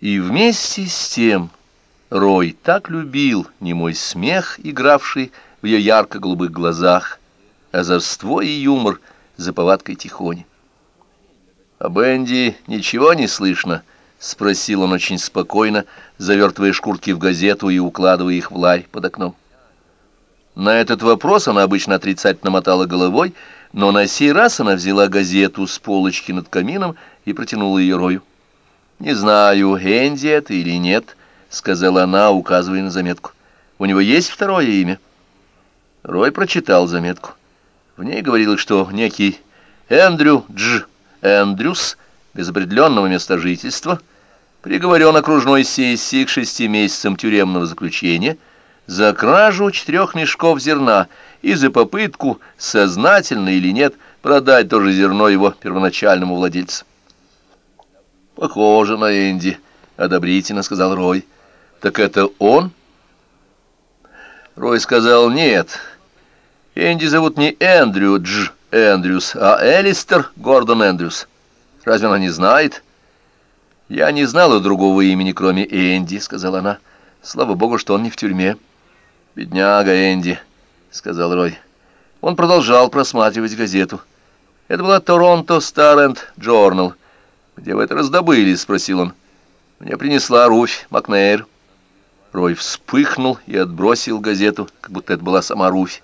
И вместе с тем Рой так любил немой смех, игравший в ее ярко-голубых глазах, озорство и юмор за повадкой тихони. «Об Энди ничего не слышно?» — спросил он очень спокойно, завертывая шкурки в газету и укладывая их в ларь под окном. На этот вопрос она обычно отрицательно мотала головой, но на сей раз она взяла газету с полочки над камином и протянула ее Рою. «Не знаю, Энди это или нет», — сказала она, указывая на заметку. «У него есть второе имя?» Рой прочитал заметку. В ней говорилось, что некий Эндрю Дж. Эндрюс, без определенного места жительства, приговорен окружной сессии к шести месяцам тюремного заключения за кражу четырех мешков зерна и за попытку, сознательно или нет, продать то же зерно его первоначальному владельцу. «Похоже на Энди», — одобрительно сказал Рой. «Так это он?» Рой сказал «нет». Энди зовут не Эндрю Дж. Эндрюс, а Элистер Гордон Эндрюс. Разве она не знает?» «Я не знала другого имени, кроме Энди», — сказала она. «Слава богу, что он не в тюрьме». «Бедняга Энди», — сказал Рой. Он продолжал просматривать газету. Это была «Торонто Старенд Джорнал». «Где вы это раздобыли?» — спросил он. «Мне принесла Руфь Макнейр». Рой вспыхнул и отбросил газету, как будто это была сама Руфь.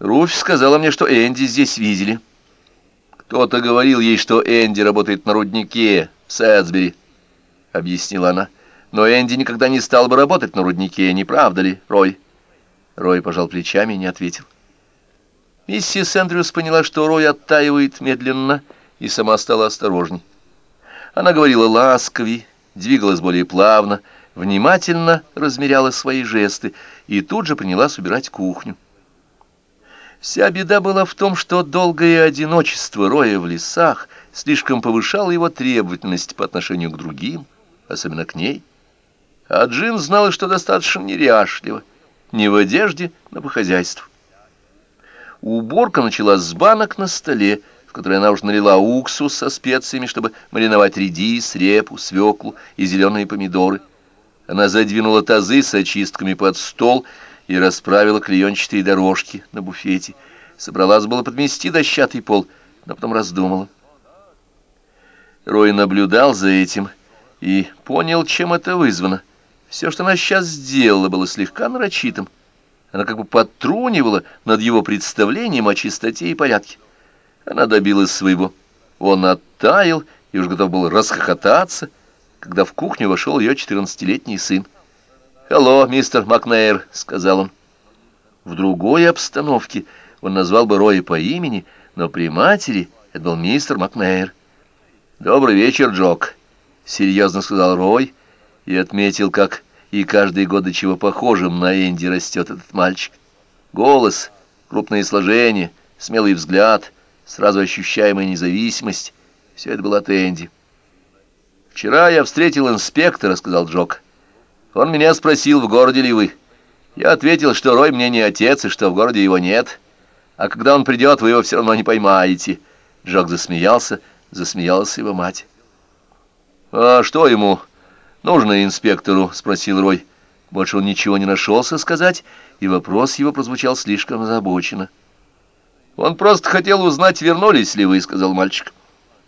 «Руфь сказала мне, что Энди здесь видели. Кто-то говорил ей, что Энди работает на руднике в Сэдсбери», — объяснила она. «Но Энди никогда не стал бы работать на руднике, не правда ли, Рой?» Рой пожал плечами и не ответил. Миссис Эндрюс поняла, что Рой оттаивает медленно, — и сама стала осторожней. Она говорила ласковей, двигалась более плавно, внимательно размеряла свои жесты и тут же принялась убирать кухню. Вся беда была в том, что долгое одиночество роя в лесах слишком повышало его требовательность по отношению к другим, особенно к ней. А Джин знала, что достаточно неряшлива, не в одежде, но по хозяйству. Уборка началась с банок на столе, в который она уже налила уксус со специями, чтобы мариновать редис, репу, свеклу и зеленые помидоры. Она задвинула тазы с очистками под стол и расправила клеенчатые дорожки на буфете. Собралась было подмести дощатый пол, но потом раздумала. Рой наблюдал за этим и понял, чем это вызвано. Все, что она сейчас сделала, было слегка нарочитым. Она как бы подтрунивала над его представлением о чистоте и порядке. Она добилась своего. Он оттаял и уж готов был расхохотаться, когда в кухню вошел ее четырнадцатилетний сын. «Hello, мистер Макнейр», — сказал он. В другой обстановке он назвал бы Роя по имени, но при матери это был мистер Макнейр. «Добрый вечер, Джок», — серьезно сказал Рой и отметил, как и каждый год до чего похожим на Энди растет этот мальчик. Голос, крупные сложения, смелый взгляд — сразу ощущаемая независимость. Все это было от Энди. «Вчера я встретил инспектора», — сказал Джок. «Он меня спросил, в городе ли вы. Я ответил, что Рой мне не отец и что в городе его нет. А когда он придет, вы его все равно не поймаете». Джок засмеялся, засмеялась его мать. «А что ему нужно инспектору?» — спросил Рой. Больше он ничего не нашелся сказать, и вопрос его прозвучал слишком озабоченно. «Он просто хотел узнать, вернулись ли вы», — сказал мальчик.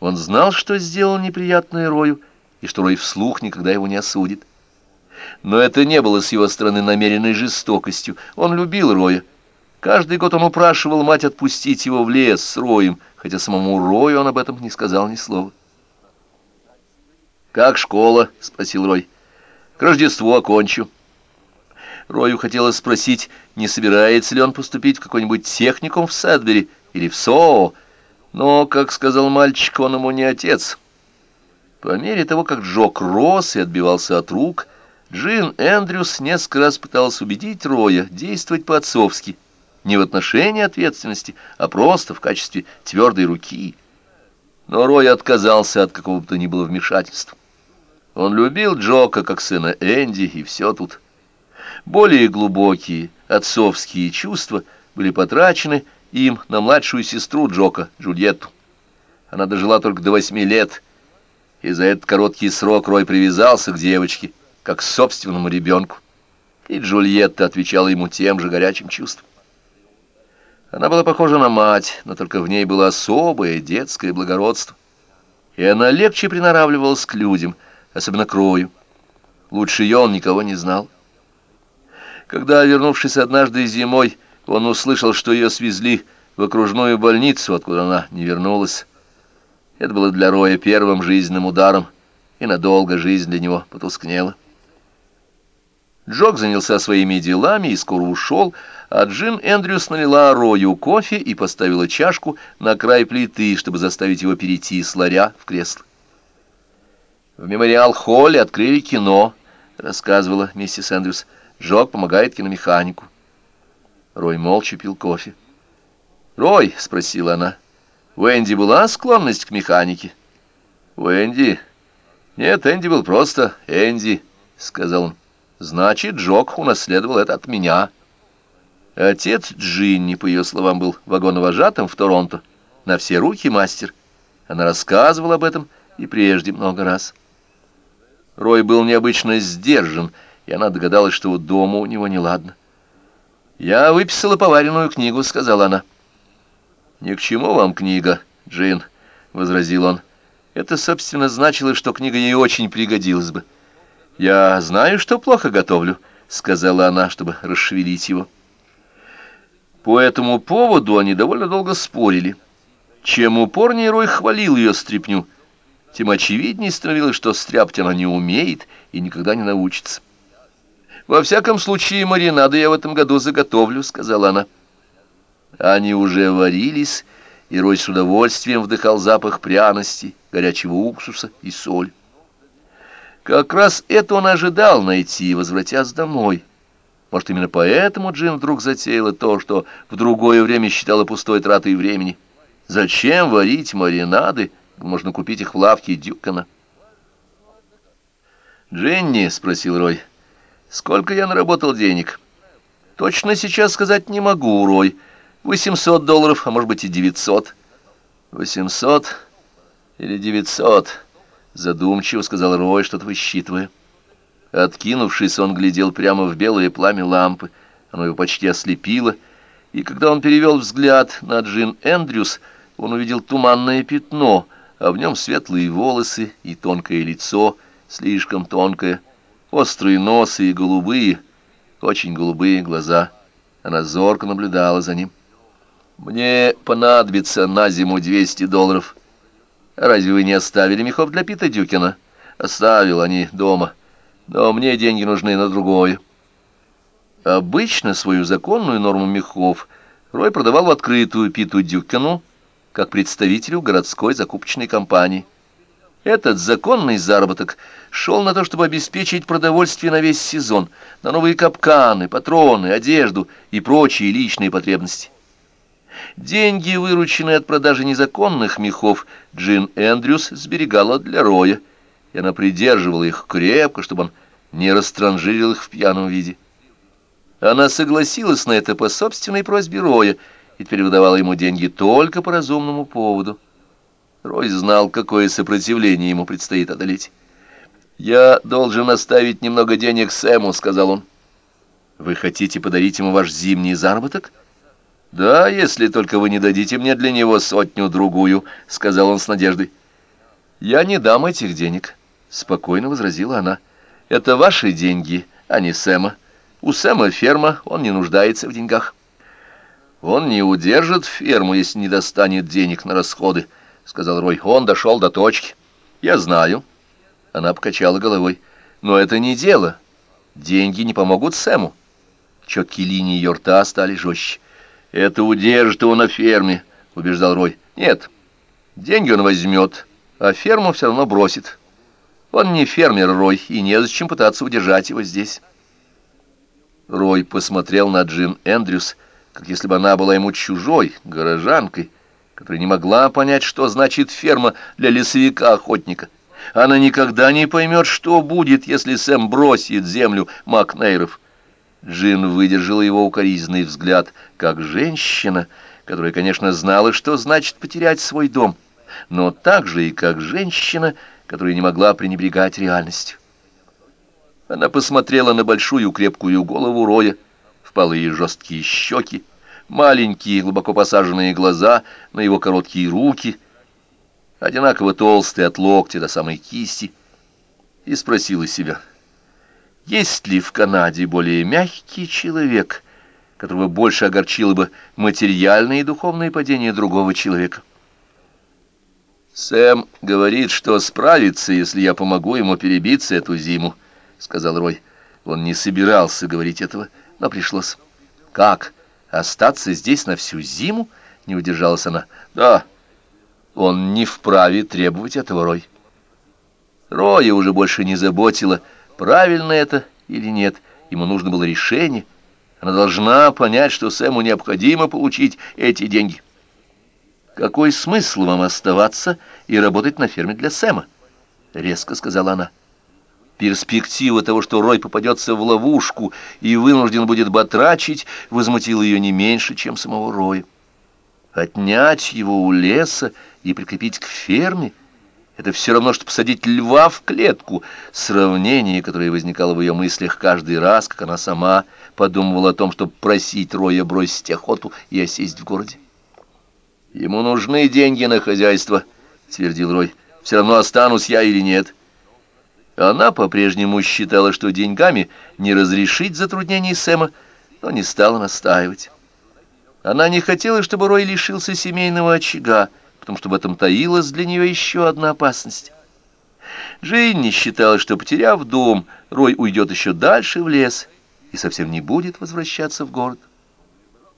Он знал, что сделал неприятное Рою, и что Рой вслух никогда его не осудит. Но это не было с его стороны намеренной жестокостью. Он любил Роя. Каждый год он упрашивал мать отпустить его в лес с Роем, хотя самому Рою он об этом не сказал ни слова. «Как школа?» — спросил Рой. «К Рождеству окончу». Рою хотелось спросить, не собирается ли он поступить в какой-нибудь техникум в Садбери или в СОО, но, как сказал мальчик, он ему не отец. По мере того, как Джок рос и отбивался от рук, Джин Эндрюс несколько раз пытался убедить Роя действовать по-отцовски, не в отношении ответственности, а просто в качестве твердой руки. Но Рой отказался от какого-то то ни было вмешательства. Он любил Джока как сына Энди, и все тут. Более глубокие отцовские чувства были потрачены им на младшую сестру Джока, Джульетту. Она дожила только до восьми лет, и за этот короткий срок Рой привязался к девочке, как к собственному ребенку, и Джульетта отвечала ему тем же горячим чувством. Она была похожа на мать, но только в ней было особое детское благородство, и она легче приноравливалась к людям, особенно к Рою. Лучше ее он никого не знал. Когда, вернувшись однажды зимой, он услышал, что ее свезли в окружную больницу, откуда она не вернулась. Это было для Роя первым жизненным ударом, и надолго жизнь для него потускнела. Джок занялся своими делами и скоро ушел, а Джин Эндрюс налила Рою кофе и поставила чашку на край плиты, чтобы заставить его перейти с ларя в кресло. «В мемориал-холле открыли кино», — рассказывала миссис Эндрюс. «Джок помогает киномеханику». Рой молча пил кофе. «Рой», — спросила она, — «у Энди была склонность к механике?» «У Энди?» «Нет, Энди был просто Энди», — сказал он. «Значит, Джок унаследовал это от меня». Отец Джинни, по ее словам, был вагоновожатым в Торонто, на все руки мастер. Она рассказывала об этом и прежде много раз. Рой был необычно сдержан, и она догадалась, что дома у него неладно. «Я выписала поваренную книгу», — сказала она. «Ни к чему вам книга, Джин», — возразил он. Это, собственно, значило, что книга ей очень пригодилась бы. «Я знаю, что плохо готовлю», — сказала она, чтобы расшевелить его. По этому поводу они довольно долго спорили. Чем упорнее Рой хвалил ее стряпню, тем очевиднее становилось, что стряпать она не умеет и никогда не научится. «Во всяком случае, маринады я в этом году заготовлю», — сказала она. Они уже варились, и Рой с удовольствием вдыхал запах пряности, горячего уксуса и соль. Как раз это он ожидал найти, возвратясь домой. Может, именно поэтому Джин вдруг затеяла то, что в другое время считала пустой тратой времени. Зачем варить маринады? Можно купить их в лавке Дюкана. «Джинни», — спросил Рой, — Сколько я наработал денег? Точно сейчас сказать не могу, Рой. Восемьсот долларов, а может быть и девятьсот. Восемьсот или девятьсот, задумчиво сказал Рой, что-то высчитывая. Откинувшись, он глядел прямо в белое пламя лампы. Оно его почти ослепило, и когда он перевел взгляд на Джин Эндрюс, он увидел туманное пятно, а в нем светлые волосы и тонкое лицо, слишком тонкое, острые носы и голубые, очень голубые глаза. Она зорко наблюдала за ним. «Мне понадобится на зиму 200 долларов. Разве вы не оставили мехов для Пита Дюкина?» «Оставил они дома. Но мне деньги нужны на другое». Обычно свою законную норму мехов Рой продавал в открытую Питу Дюкину как представителю городской закупочной компании. Этот законный заработок шел на то, чтобы обеспечить продовольствие на весь сезон, на новые капканы, патроны, одежду и прочие личные потребности. Деньги, вырученные от продажи незаконных мехов, Джин Эндрюс сберегала для Роя, и она придерживала их крепко, чтобы он не растранжирил их в пьяном виде. Она согласилась на это по собственной просьбе Роя и теперь выдавала ему деньги только по разумному поводу. Рой знал, какое сопротивление ему предстоит одолеть. «Я должен оставить немного денег Сэму», — сказал он. «Вы хотите подарить ему ваш зимний заработок?» «Да, если только вы не дадите мне для него сотню-другую», — сказал он с надеждой. «Я не дам этих денег», — спокойно возразила она. «Это ваши деньги, а не Сэма. У Сэма ферма, он не нуждается в деньгах». «Он не удержит ферму, если не достанет денег на расходы», — сказал Рой. «Он дошел до точки». «Я знаю». Она покачала головой. «Но это не дело. Деньги не помогут Сэму». Четки линии ее рта стали жестче. «Это удержит его на ферме», — убеждал Рой. «Нет, деньги он возьмет, а ферму все равно бросит. Он не фермер, Рой, и незачем пытаться удержать его здесь». Рой посмотрел на Джин Эндрюс, как если бы она была ему чужой, горожанкой, которая не могла понять, что значит ферма для лесовика-охотника. Она никогда не поймет, что будет, если Сэм бросит землю Макнейров. Джин выдержала его укоризненный взгляд, как женщина, которая, конечно, знала, что значит потерять свой дом, но также и как женщина, которая не могла пренебрегать реальностью. Она посмотрела на большую крепкую голову Роя, впалые жесткие щеки, маленькие глубоко посаженные глаза на его короткие руки, одинаково толстые от локтя до самой кисти, и спросила себя, есть ли в Канаде более мягкий человек, которого больше огорчило бы материальное и духовное падение другого человека. «Сэм говорит, что справится, если я помогу ему перебиться эту зиму», — сказал Рой. Он не собирался говорить этого, но пришлось. «Как? Остаться здесь на всю зиму?» — не удержалась она. «Да, он не вправе требовать этого, Рой». Роя уже больше не заботила, правильно это или нет. Ему нужно было решение. Она должна понять, что Сэму необходимо получить эти деньги. «Какой смысл вам оставаться и работать на ферме для Сэма?» — резко сказала она. Перспектива того, что Рой попадется в ловушку и вынужден будет батрачить, возмутила ее не меньше, чем самого Роя. Отнять его у леса и прикрепить к ферме — это все равно, что посадить льва в клетку. Сравнение, которое возникало в ее мыслях каждый раз, как она сама подумывала о том, чтобы просить Роя бросить охоту и осесть в городе. «Ему нужны деньги на хозяйство», — твердил Рой. «Все равно останусь я или нет». Она по-прежнему считала, что деньгами не разрешить затруднений Сэма, но не стала настаивать. Она не хотела, чтобы Рой лишился семейного очага, потому что в этом таилась для нее еще одна опасность. Джинни считала, что, потеряв дом, Рой уйдет еще дальше в лес и совсем не будет возвращаться в город.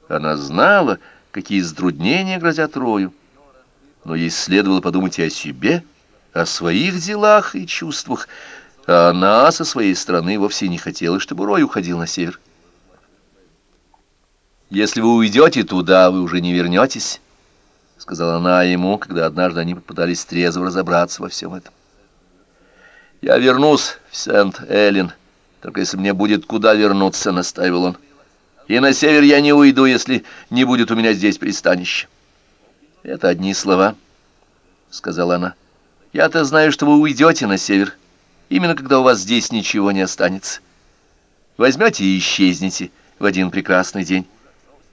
Она знала, какие затруднения грозят Рою, но ей следовало подумать и о себе, — о своих делах и чувствах, а она со своей стороны вовсе не хотела, чтобы Рой уходил на север. «Если вы уйдете туда, вы уже не вернетесь», — сказала она ему, когда однажды они попытались трезво разобраться во всем этом. «Я вернусь в Сент-Эллен, только если мне будет куда вернуться», — настаивал он. «И на север я не уйду, если не будет у меня здесь пристанища». «Это одни слова», — сказала она. Я-то знаю, что вы уйдете на север, именно когда у вас здесь ничего не останется. Возьмете и исчезнете в один прекрасный день.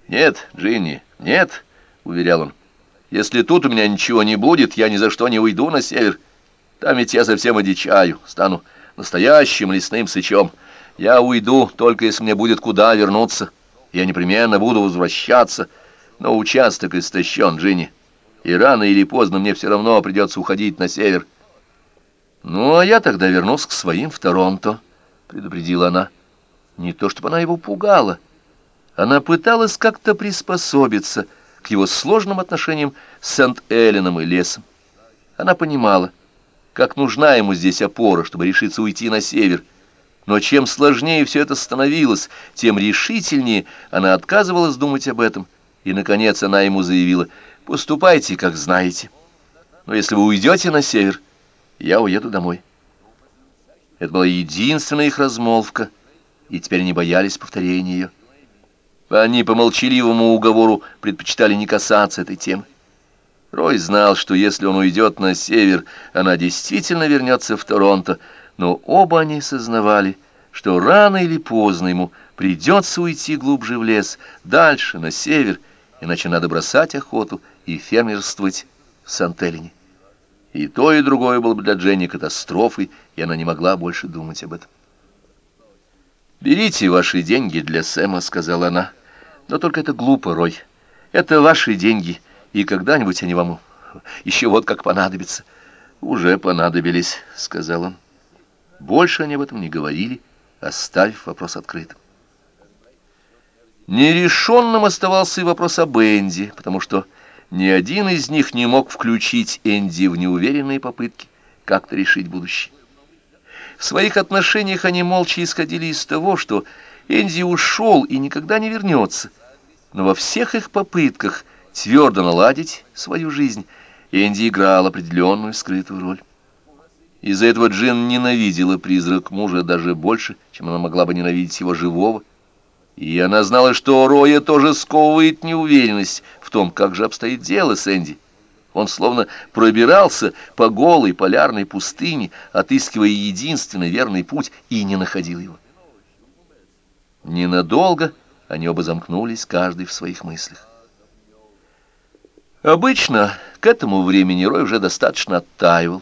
Нет, Джинни, нет, — уверял он. Если тут у меня ничего не будет, я ни за что не уйду на север. Там ведь я совсем одичаю, стану настоящим лесным сычом. Я уйду, только если мне будет куда вернуться. Я непременно буду возвращаться, но участок истощен, Джинни и рано или поздно мне все равно придется уходить на север. «Ну, а я тогда вернусь к своим в Торонто», — предупредила она. Не то чтобы она его пугала. Она пыталась как-то приспособиться к его сложным отношениям с Сент-Элленом и лесом. Она понимала, как нужна ему здесь опора, чтобы решиться уйти на север. Но чем сложнее все это становилось, тем решительнее она отказывалась думать об этом. И, наконец, она ему заявила — Поступайте, как знаете. Но если вы уйдете на север, я уеду домой. Это была единственная их размолвка, и теперь они боялись повторения ее. Они по молчаливому уговору предпочитали не касаться этой темы. Рой знал, что если он уйдет на север, она действительно вернется в Торонто, но оба они сознавали, что рано или поздно ему придется уйти глубже в лес, дальше, на север, иначе надо бросать охоту и фермерствовать в Сантелине. И то, и другое было бы для Дженни катастрофой, и она не могла больше думать об этом. «Берите ваши деньги для Сэма», — сказала она. «Но только это глупо, Рой. Это ваши деньги, и когда-нибудь они вам еще вот как понадобятся». «Уже понадобились», — сказал он. Больше они об этом не говорили, оставив вопрос открытым. Нерешенным оставался и вопрос об Энди, потому что ни один из них не мог включить Энди в неуверенные попытки как-то решить будущее. В своих отношениях они молча исходили из того, что Энди ушел и никогда не вернется. Но во всех их попытках твердо наладить свою жизнь Энди играл определенную скрытую роль. Из-за этого Джин ненавидела призрак мужа даже больше, чем она могла бы ненавидеть его живого. И она знала, что Роя тоже сковывает неуверенность в том, как же обстоит дело с Энди. Он словно пробирался по голой полярной пустыне, отыскивая единственный верный путь, и не находил его. Ненадолго они оба замкнулись, каждый в своих мыслях. Обычно к этому времени Рой уже достаточно оттаивал,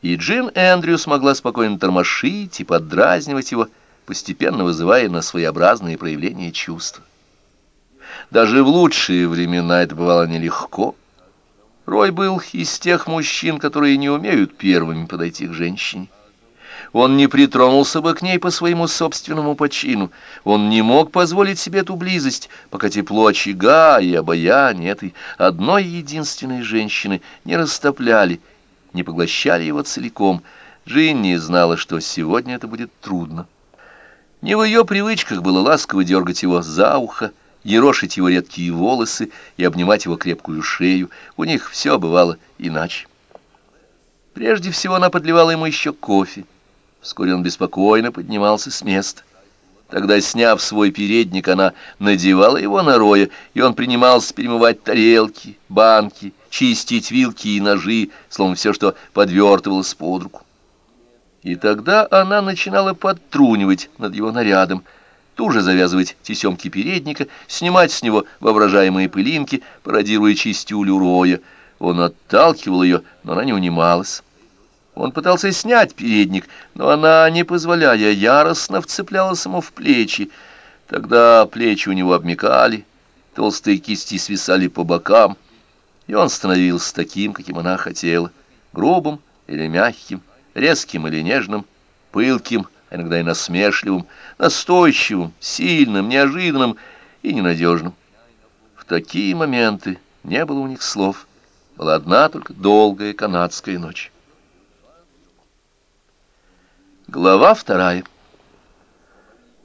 и Джин Эндрю смогла спокойно тормошить и поддразнивать его, постепенно вызывая на своеобразные проявления чувства. Даже в лучшие времена это бывало нелегко. Рой был из тех мужчин, которые не умеют первыми подойти к женщине. Он не притронулся бы к ней по своему собственному почину. Он не мог позволить себе эту близость, пока тепло очага и обаяние этой одной единственной женщины не растопляли, не поглощали его целиком. Джинни знала, что сегодня это будет трудно. Не в ее привычках было ласково дергать его за ухо, ерошить его редкие волосы и обнимать его крепкую шею. У них все бывало иначе. Прежде всего она подливала ему еще кофе. Вскоре он беспокойно поднимался с места. Тогда, сняв свой передник, она надевала его на роя, и он принимался перемывать тарелки, банки, чистить вилки и ножи, словно все, что подвертывалось под руку. И тогда она начинала подтрунивать над его нарядом, туже завязывать тесемки передника, снимать с него воображаемые пылинки, пародируя чистюлю роя. Он отталкивал ее, но она не унималась. Он пытался снять передник, но она, не позволяя, яростно вцеплялась ему в плечи. Тогда плечи у него обмекали, толстые кисти свисали по бокам, и он становился таким, каким она хотела, грубым или мягким, резким или нежным, пылким, а иногда и насмешливым, настойчивым, сильным, неожиданным и ненадежным. В такие моменты не было у них слов, была одна только долгая канадская ночь. Глава вторая.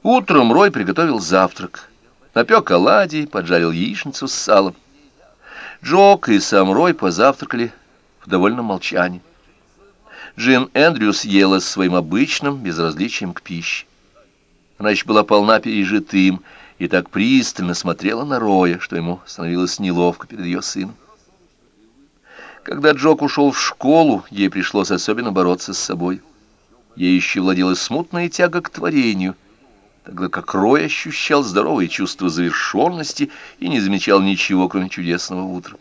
Утром Рой приготовил завтрак. Напек оладьи, поджарил яичницу с салом. Джок и сам Рой позавтракали в довольном молчании. Джин Эндрюс ела своим обычным безразличием к пище. Она еще была полна пережитым и так пристально смотрела на Роя, что ему становилось неловко перед ее сыном. Когда Джок ушел в школу, ей пришлось особенно бороться с собой. Ей еще владела смутная тяга к творению, тогда как Рой ощущал здоровое чувство завершенности и не замечал ничего, кроме чудесного утра.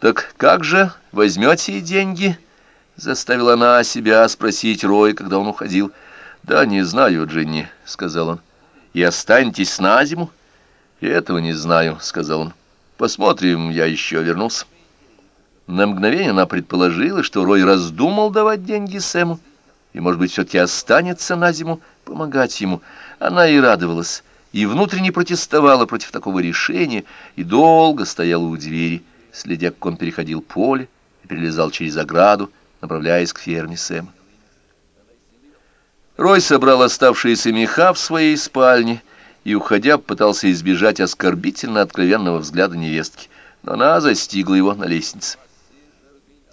«Так как же возьмете деньги?» — заставила она себя спросить Рой, когда он уходил. «Да, не знаю, Джинни», — сказал он. «И останетесь на зиму?» «И этого не знаю», — сказал он. «Посмотрим, я еще вернусь». На мгновение она предположила, что Рой раздумал давать деньги Сэму, и, может быть, все-таки останется на зиму помогать ему. Она и радовалась, и внутренне протестовала против такого решения, и долго стояла у двери, следя, как он переходил поле и перелезал через ограду, направляясь к ферме Сэма. Рой собрал оставшиеся меха в своей спальне и, уходя, пытался избежать оскорбительно откровенного взгляда невестки, но она застигла его на лестнице.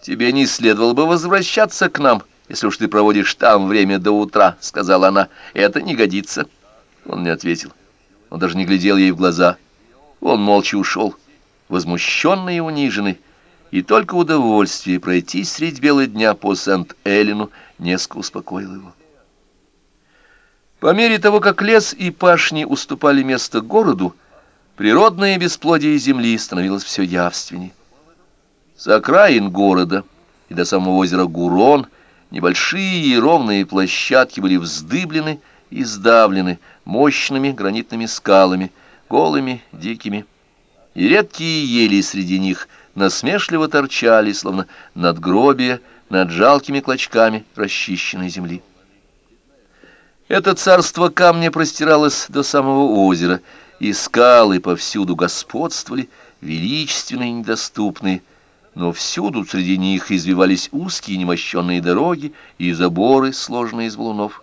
«Тебе не следовало бы возвращаться к нам, если уж ты проводишь там время до утра», — сказала она. «Это не годится». Он не ответил. Он даже не глядел ей в глаза. Он молча ушел, возмущенный и униженный, и только удовольствие пройти средь бела дня по Сент-Эллину несколько успокоило его. По мере того, как лес и пашни уступали место городу, природное бесплодие земли становилось все явственнее. С окраин города и до самого озера Гурон небольшие и ровные площадки были вздыблены и сдавлены мощными гранитными скалами, голыми, дикими. И редкие ели среди них насмешливо торчали, словно надгробия над жалкими клочками расчищенной земли. Это царство камня простиралось до самого озера, и скалы повсюду господствовали, величественные и недоступные, но всюду среди них извивались узкие немощенные дороги и заборы, сложенные из валунов.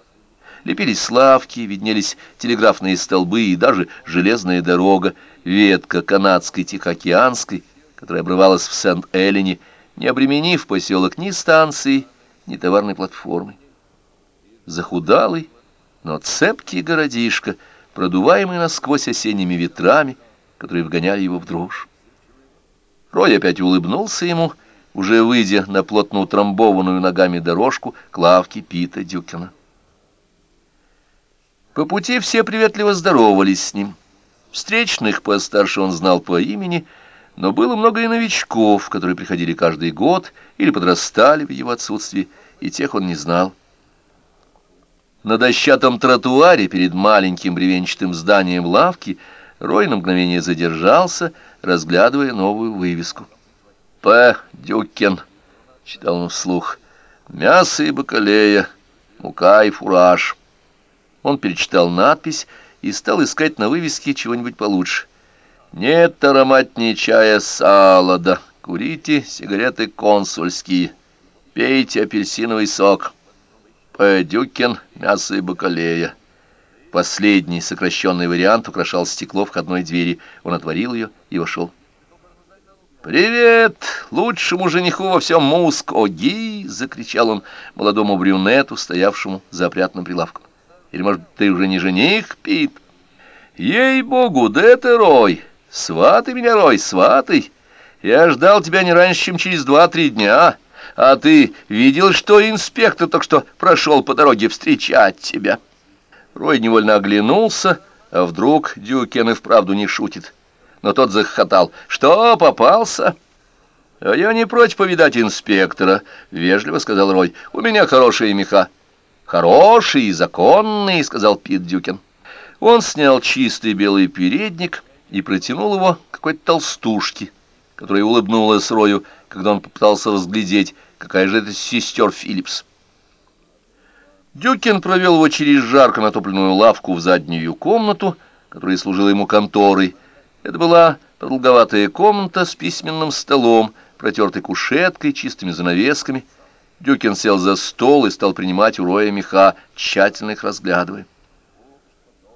Лепились лавки, виднелись телеграфные столбы и даже железная дорога, ветка канадской Тихоокеанской, которая обрывалась в Сент-Эллене, не обременив поселок ни станции, ни товарной платформы. Захудалый, но цепкий городишко, продуваемый насквозь осенними ветрами, которые вгоняли его в дрожь. Рой опять улыбнулся ему, уже выйдя на плотно утрамбованную ногами дорожку к лавке Пита Дюкина. По пути все приветливо здоровались с ним. Встречных постарше он знал по имени, но было много и новичков, которые приходили каждый год или подрастали в его отсутствии, и тех он не знал. На дощатом тротуаре перед маленьким бревенчатым зданием лавки Рой на мгновение задержался, разглядывая новую вывеску. «П. Дюкин», — читал он вслух, — «мясо и бакалея, мука и фураж». Он перечитал надпись и стал искать на вывеске чего-нибудь получше. «Нет ароматнее чая салада. Курите сигареты консульские. Пейте апельсиновый сок. Пэдюкин, мясо и бакалея». Последний сокращенный вариант украшал стекло входной двери. Он отворил ее и вошел. «Привет! Лучшему жениху во всем Мускоги!» — закричал он молодому брюнету, стоявшему за опрятным прилавком. Или, может, ты уже не жених, Пит? Ей-богу, да это Рой! Сваты меня, Рой, сваты! Я ждал тебя не раньше, чем через два-три дня. А ты видел, что инспектор только что прошел по дороге встречать тебя?» Рой невольно оглянулся, а вдруг Дюкин и вправду не шутит. Но тот захохотал. «Что, попался?» «А я не прочь повидать инспектора», — вежливо сказал Рой. «У меня хорошие меха». «Хороший и законный», — сказал Пит Дюкин. Он снял чистый белый передник и протянул его какой-то толстушке, которая улыбнулась Рою, когда он попытался разглядеть, какая же это из сестер Филлипс. Дюкин провел его через жарко натопленную лавку в заднюю комнату, которая служила ему конторой. Это была продолговатая комната с письменным столом, протертой кушеткой, чистыми занавесками, Дюкин сел за стол и стал принимать у Роя меха, тщательно их разглядывая.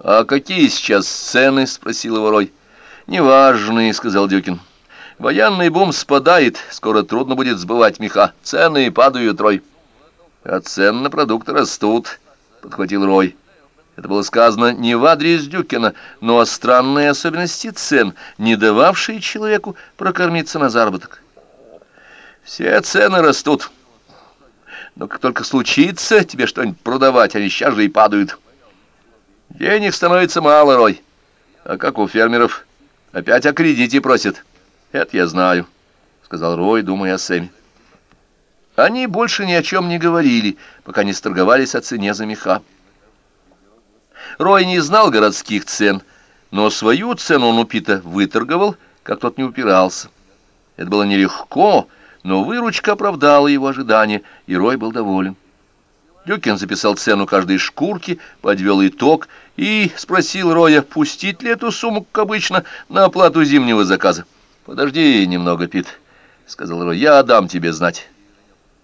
«А какие сейчас цены?» — спросил его Рой. «Неважные», — сказал Дюкин. «Военный бум спадает, скоро трудно будет сбывать меха. Цены падают, Рой». «А цены на продукты растут», — подхватил Рой. Это было сказано не в адрес Дюкина, но о странной особенности цен, не дававшей человеку прокормиться на заработок. «Все цены растут». Но как только случится тебе что-нибудь продавать, они сейчас же и падают. Денег становится мало, Рой. А как у фермеров? Опять о кредите просят. Это я знаю, — сказал Рой, думая о Сэме. Они больше ни о чем не говорили, пока не сторговались о цене за меха. Рой не знал городских цен, но свою цену он у Пита выторговал, как тот не упирался. Это было нелегко, но выручка оправдала его ожидания, и Рой был доволен. Дюкин записал цену каждой шкурки, подвел итог и спросил Роя, пустить ли эту сумму, как обычно, на оплату зимнего заказа. «Подожди немного, Пит», — сказал Рой, — «я дам тебе знать.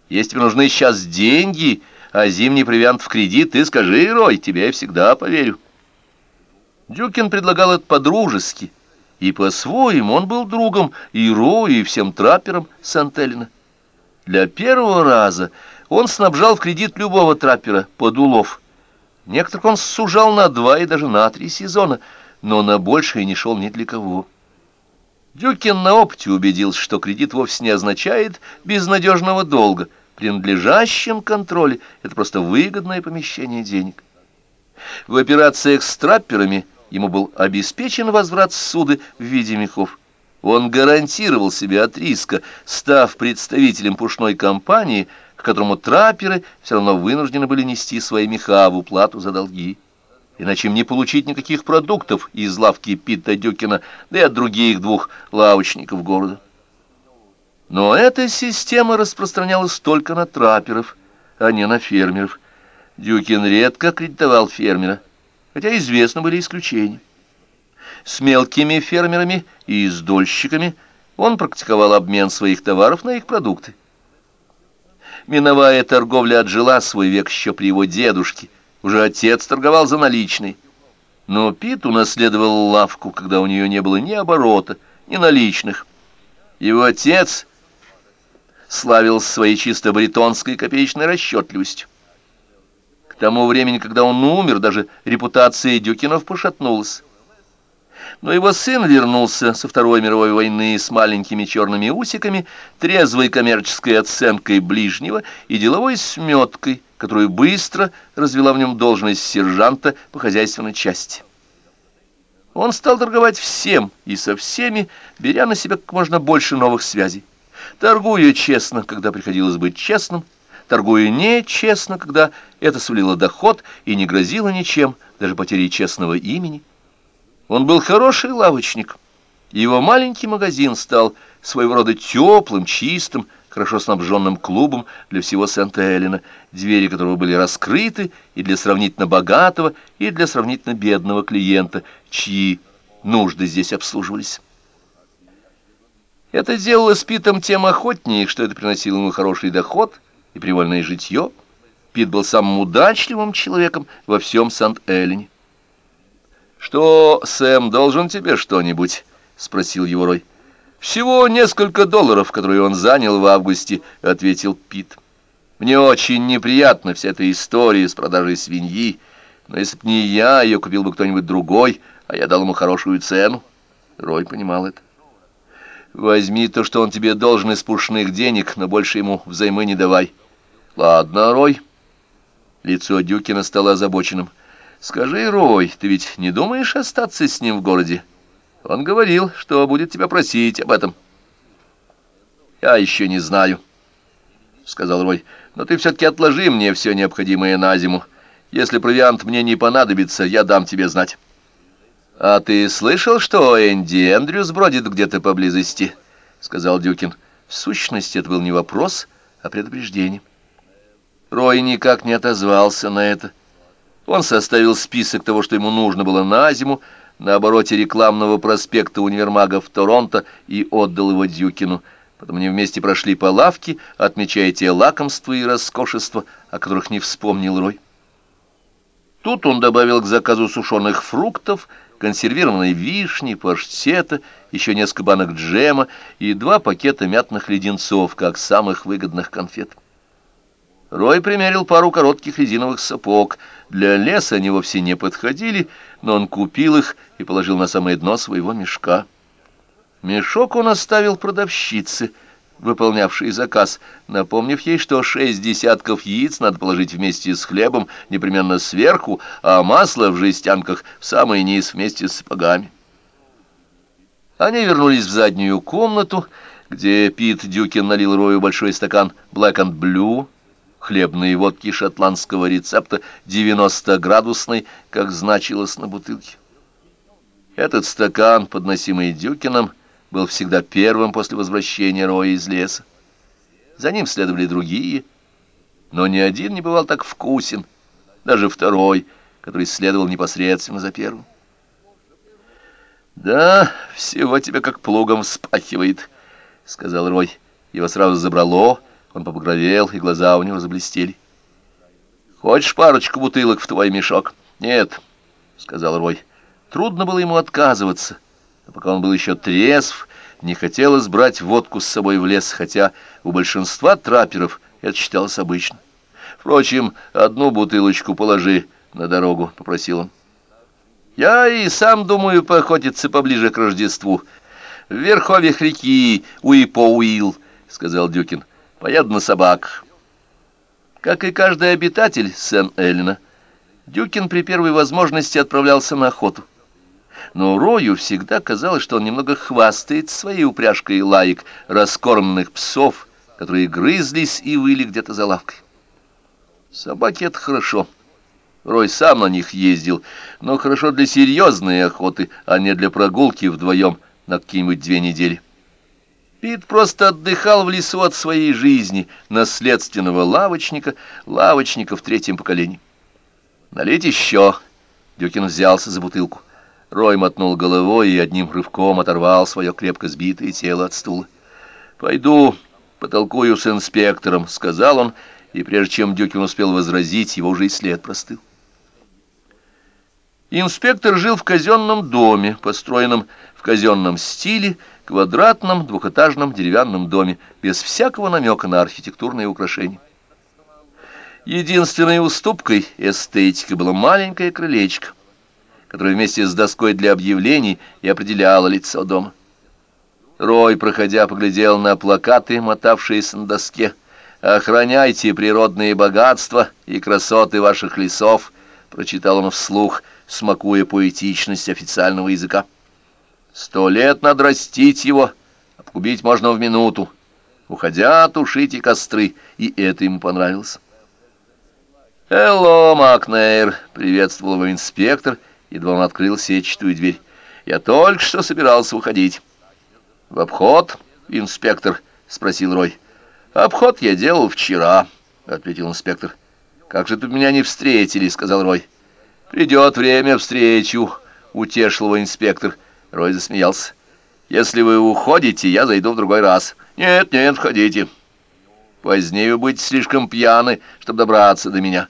Если тебе нужны сейчас деньги, а зимний провиант в кредит, ты скажи, Рой, тебе я всегда поверю». Дюкин предлагал это по-дружески, — и по-своему он был другом и Ро, и всем трапперам Сантеллина. Для первого раза он снабжал в кредит любого траппера под улов. Некоторых он сужал на два и даже на три сезона, но на большее не шел ни для кого. Дюкин на опыте убедился, что кредит вовсе не означает безнадежного долга. Принадлежащем контроле это просто выгодное помещение денег. В операциях с трапперами – ему был обеспечен возврат суды в виде мехов. Он гарантировал себе от риска, став представителем пушной компании, к которому трапперы все равно вынуждены были нести свои меха в уплату за долги. Иначе им не получить никаких продуктов из лавки Питта Дюкина, да и от других двух лавочников города. Но эта система распространялась только на трапперов, а не на фермеров. Дюкин редко кредитовал фермера хотя известны были исключения. С мелкими фермерами и издольщиками он практиковал обмен своих товаров на их продукты. Миновая торговля отжила свой век еще при его дедушке, уже отец торговал за наличный. Но Пит унаследовал лавку, когда у нее не было ни оборота, ни наличных. Его отец славился своей чисто бретонской копеечной расчетливостью. К тому времени, когда он умер, даже репутация Дюкинов пошатнулась. Но его сын вернулся со Второй мировой войны с маленькими черными усиками, трезвой коммерческой оценкой ближнего и деловой сметкой, которую быстро развела в нем должность сержанта по хозяйственной части. Он стал торговать всем и со всеми, беря на себя как можно больше новых связей, торгуя честно, когда приходилось быть честным, торгуя нечестно, когда это сулило доход и не грозило ничем, даже потерей честного имени. Он был хороший лавочник. Его маленький магазин стал своего рода теплым, чистым, хорошо снабженным клубом для всего Сент-Эллина, двери которого были раскрыты и для сравнительно богатого, и для сравнительно бедного клиента, чьи нужды здесь обслуживались. Это делало с Питом тем охотнее, что это приносило ему хороший доход и привольное житье. Пит был самым удачливым человеком во всем Сант-Эллене. «Что, Сэм, должен тебе что-нибудь?» — спросил его Рой. «Всего несколько долларов, которые он занял в августе», — ответил Пит. «Мне очень неприятна вся эта история с продажей свиньи, но если б не я, ее купил бы кто-нибудь другой, а я дал ему хорошую цену». Рой понимал это. «Возьми то, что он тебе должен из пушных денег, но больше ему взаймы не давай». «Ладно, Рой». Лицо Дюкина стало озабоченным. «Скажи, Рой, ты ведь не думаешь остаться с ним в городе?» Он говорил, что будет тебя просить об этом. «Я еще не знаю», — сказал Рой, — «но ты все-таки отложи мне все необходимое на зиму. Если провиант мне не понадобится, я дам тебе знать». «А ты слышал, что Энди Эндрюс бродит где-то поблизости?» — сказал Дюкин. В сущности, это был не вопрос, а предупреждение. Рой никак не отозвался на это. Он составил список того, что ему нужно было на зиму, на обороте рекламного проспекта универмага в Торонто и отдал его Дюкину. Потом они вместе прошли по лавке, отмечая те лакомства и роскошества, о которых не вспомнил Рой. Тут он добавил к заказу сушеных фруктов, консервированной вишни, паштета, еще несколько банок джема и два пакета мятных леденцов, как самых выгодных конфет. Рой примерил пару коротких резиновых сапог. Для леса они вовсе не подходили, но он купил их и положил на самое дно своего мешка. Мешок он оставил продавщице, выполнявшей заказ, напомнив ей, что шесть десятков яиц надо положить вместе с хлебом непременно сверху, а масло в жестянках в самый низ вместе с сапогами. Они вернулись в заднюю комнату, где Пит Дюкин налил Рою большой стакан «Black and Blue», хлебной водки шотландского рецепта 90-градусной, как значилось на бутылке. Этот стакан, подносимый Дюкином, был всегда первым после возвращения Роя из леса. За ним следовали другие, но ни один не бывал так вкусен, даже второй, который следовал непосредственно за первым. «Да, всего тебя как плугом вспахивает», — сказал Рой. Его сразу забрало, — он побагровел, и глаза у него заблестели. «Хочешь парочку бутылок в твой мешок?» «Нет», — сказал Рой. Трудно было ему отказываться, но пока он был еще трезв, не хотелось брать водку с собой в лес, хотя у большинства трапперов это считалось обычным. «Впрочем, одну бутылочку положи на дорогу», — попросил он. «Я и сам думаю поохотиться поближе к Рождеству. В верховьях реки Уипоуил», — сказал Дюкин. Поеду на собак. Как и каждый обитатель Сен-Эллина, Дюкин при первой возможности отправлялся на охоту. Но Рою всегда казалось, что он немного хвастает своей упряжкой лаек, раскормленных псов, которые грызлись и выли где-то за лавкой. Собаки — это хорошо. Рой сам на них ездил, но хорошо для серьезной охоты, а не для прогулки вдвоем на какие-нибудь две недели. Пит просто отдыхал в лесу от своей жизни, наследственного лавочника, лавочника в третьем поколении. «Налить еще!» — Дюкин взялся за бутылку. Рой мотнул головой и одним рывком оторвал свое крепко сбитое тело от стула. «Пойду потолкую с инспектором», — сказал он, и прежде чем Дюкин успел возразить, его уже и след простыл. Инспектор жил в казенном доме, построенном в казенном стиле, квадратном двухэтажном деревянном доме, без всякого намека на архитектурные украшения. Единственной уступкой эстетики было маленькое крылечко, которая вместе с доской для объявлений и определяла лицо дома. Рой, проходя, поглядел на плакаты, мотавшиеся на доске. «Охраняйте природные богатства и красоты ваших лесов», — прочитал он вслух, смакуя поэтичность официального языка. «Сто лет надо растить его, погубить можно в минуту. Уходя, тушите костры», и это ему понравилось. «Элло, Макнейр!» — приветствовал его инспектор, едва он открыл сетчатую дверь. «Я только что собирался уходить». «В обход, инспектор?» — спросил Рой. «Обход я делал вчера», — ответил инспектор. «Как же тут меня не встретили?» — сказал Рой. «Придет время встречу», — утешил его инспектор. Рой засмеялся. «Если вы уходите, я зайду в другой раз». «Нет, нет, входите. Позднее вы будете слишком пьяны, чтобы добраться до меня».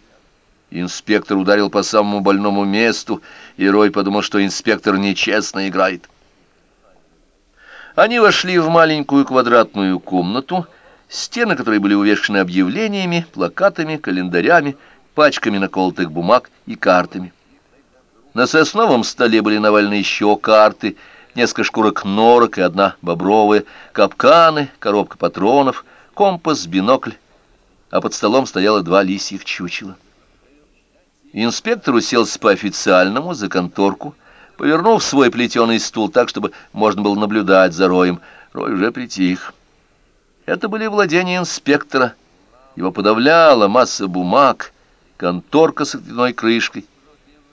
Инспектор ударил по самому больному месту, и Рой подумал, что инспектор нечестно играет. Они вошли в маленькую квадратную комнату, стены которой были увешаны объявлениями, плакатами, календарями, пачками наколотых бумаг и картами. На сосновом столе были навалены еще карты, несколько шкурок норок и одна бобровая, капканы, коробка патронов, компас, бинокль, а под столом стояло два лисьих чучела. Инспектор уселся по-официальному за конторку, повернув свой плетеный стул так, чтобы можно было наблюдать за Роем. Рой уже притих. Это были владения инспектора. Его подавляла масса бумаг, конторка с отведенной крышкой,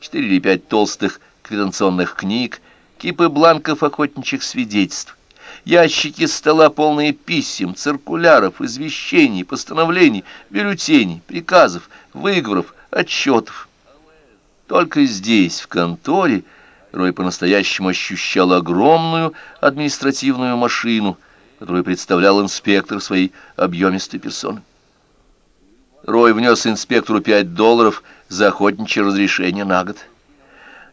четыре или пять толстых квитанционных книг, кипы бланков охотничьих свидетельств, ящики стола, полные писем, циркуляров, извещений, постановлений, бюллетеней, приказов, выговоров, отчетов. Только здесь, в конторе, Рой по-настоящему ощущал огромную административную машину, которую представлял инспектор своей объемистой персоны. Рой внес инспектору пять долларов за охотничье разрешение на год.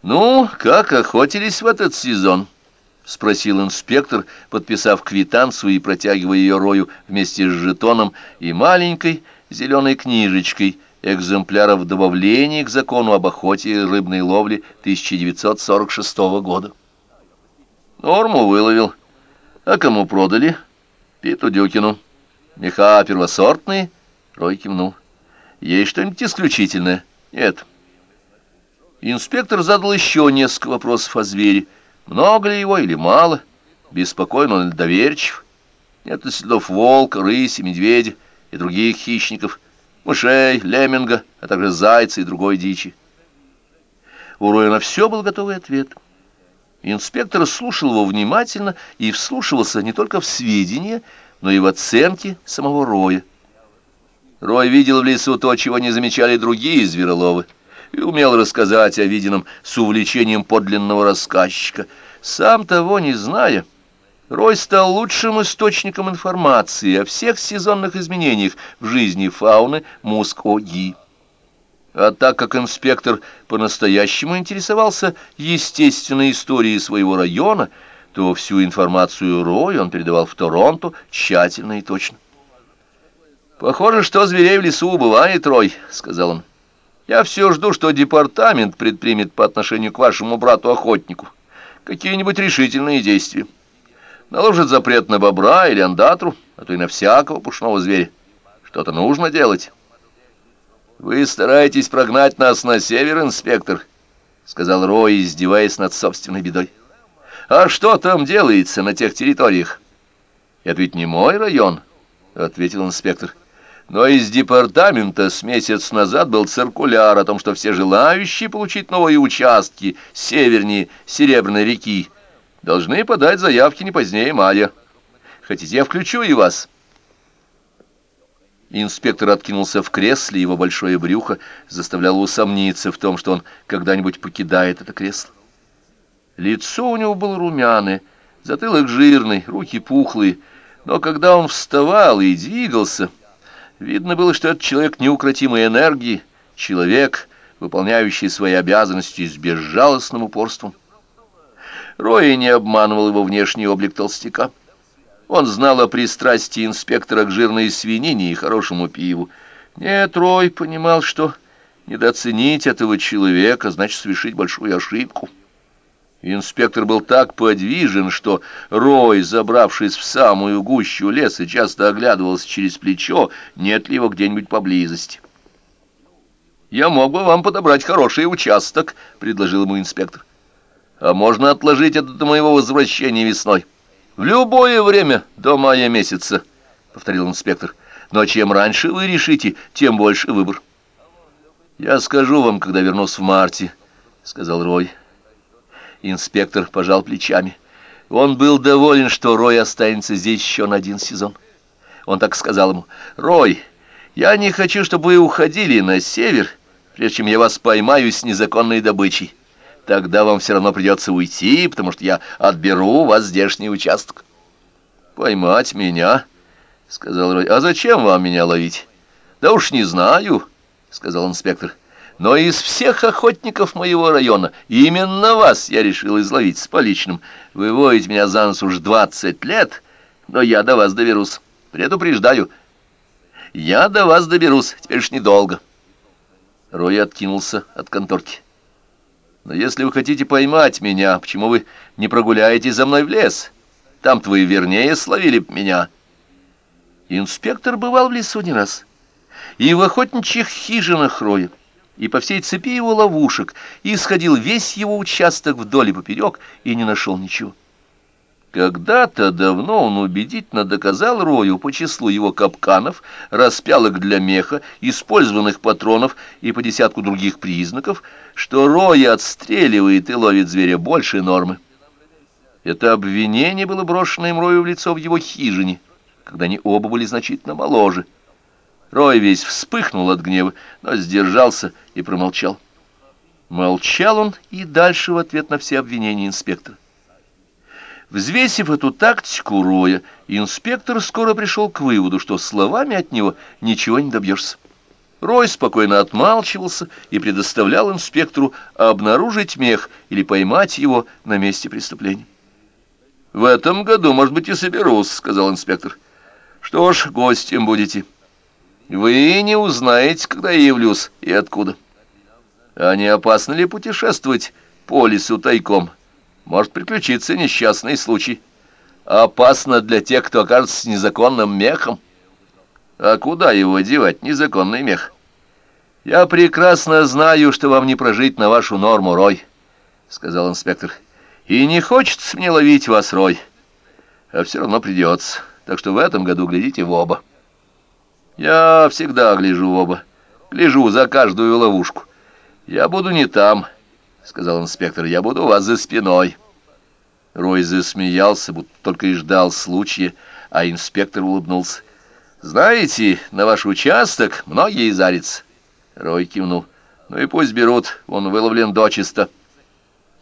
«Ну, как охотились в этот сезон?» — спросил инспектор, подписав квитанцию и протягивая ее Рою вместе с жетоном и маленькой зеленой книжечкой — экземпляров добавлений к закону об охоте и рыбной ловле 1946 года. Норму выловил. А кому продали? Питу Дюкину. Меха первосортные? Рой кивнул. Есть что-нибудь исключительное? Нет. Инспектор задал еще несколько вопросов о звере. Много ли его или мало? Беспокойно он доверчив? Нет ли следов волка, рыси, медведя и других хищников? мышей, лемминга, а также зайца и другой дичи. У Роя на все был готовый ответ. Инспектор слушал его внимательно и вслушивался не только в сведения, но и в оценки самого Роя. Рой видел в лесу то, чего не замечали другие звероловы, и умел рассказать о виденном с увлечением подлинного рассказчика, сам того не зная, Рой стал лучшим источником информации о всех сезонных изменениях в жизни фауны Муск-Оги. А так как инспектор по-настоящему интересовался естественной историей своего района, то всю информацию Рой он передавал в Торонто тщательно и точно. «Похоже, что зверей в лесу убывает, Рой», — сказал он. «Я все жду, что департамент предпримет по отношению к вашему брату-охотнику какие-нибудь решительные действия» наложит запрет на бобра или андатру, а то и на всякого пушного зверя. Что-то нужно делать. «Вы стараетесь прогнать нас на север, инспектор», — сказал Рой, издеваясь над собственной бедой. «А что там делается на тех территориях?» «Это ведь не мой район», — ответил инспектор. «Но из департамента с месяц назад был циркуляр о том, что все желающие получить новые участки севернее Серебряной реки должны подать заявки не позднее мая. Хотите, я включу и вас?» Инспектор откинулся в кресле, его большое брюхо заставляло усомниться в том, что он когда-нибудь покидает это кресло. Лицо у него было румяное, затылок жирный, руки пухлые, но когда он вставал и двигался, видно было, что это человек неукротимой энергии, человек, выполняющий свои обязанности с безжалостным упорством. Роя не обманывал его внешний облик толстяка. Он знал о пристрастии инспектора к жирной свинине и хорошему пиву. Нет, Рой понимал, что Недооценить этого человека значит совершить большую ошибку. Инспектор был так подвижен, что Рой, забравшись в самую гущу леса, часто оглядывался через плечо, нет ли его где-нибудь поблизости. «Я мог бы вам подобрать хороший участок», — предложил ему инспектор. «А можно отложить это до моего возвращения весной?» «В любое время до мая месяца», — повторил инспектор. «Но чем раньше вы решите, тем больше выбор». «Я скажу вам, когда вернусь в марте», — сказал Рой. Инспектор пожал плечами. Он был доволен, что Рой останется здесь еще на один сезон. Он так сказал ему, «Рой, я не хочу, чтобы вы уходили на север, прежде чем я вас поймаю с незаконной добычей. Тогда вам все равно придется уйти, потому что я отберу у вас здешний участок». «Поймать меня?» — сказал Рой. «А зачем вам меня ловить?» «Да уж не знаю», — сказал инспектор. «Но из всех охотников моего района именно вас я решил изловить с поличным. Вы водите меня за нос уж двадцать лет, но я до вас доберусь. Предупреждаю, я до вас доберусь, теперь ж недолго». Рой откинулся от конторки. «Но если вы хотите поймать меня, почему вы не прогуляете за мной в лес? Там-то вы вернее словили меня». Инспектор бывал в лесу не раз. И в охотничьих хижинах Роя, и по всей цепи его ловушек, и исходил весь его участок вдоль и поперек, и не нашел ничего. Когда-то давно он убедительно доказал Рою по числу его капканов, распялок для меха, использованных патронов и по десятку других признаков, что Роя отстреливает и ловит зверя больше нормы. Это обвинение было брошено им Рою в лицо в его хижине, когда они оба были значительно моложе. Рой весь вспыхнул от гнева, но сдержался и промолчал. Молчал он и дальше в ответ на все обвинения инспектора. Взвесив эту тактику Роя, инспектор скоро пришел к выводу, что словами от него ничего не добьешься. Рой спокойно отмалчивался и предоставлял инспектору обнаружить мех или поймать его на месте преступления. «В этом году, может быть, и соберусь», — сказал инспектор. «Что ж, гостем будете. Вы не узнаете, когда я явлюсь и откуда. А не опасно ли путешествовать по лесу тайком?» может приключиться несчастный случай. Опасно для тех, кто окажется с незаконным мехом. А куда его девать, незаконный мех? Я прекрасно знаю, что вам не прожить на вашу норму, Рой, — сказал инспектор. И не хочется мне ловить вас, Рой. А все равно придется. Так что в этом году глядите в оба. Я всегда гляжу в оба. Гляжу за каждую ловушку. Я буду не там, — сказал инспектор, — я буду у вас за спиной. Рой засмеялся, будто только и ждал случая, а инспектор улыбнулся. «Знаете, на ваш участок многие зарятся». Рой кивнул. «Ну и пусть берут, он выловлен дочисто».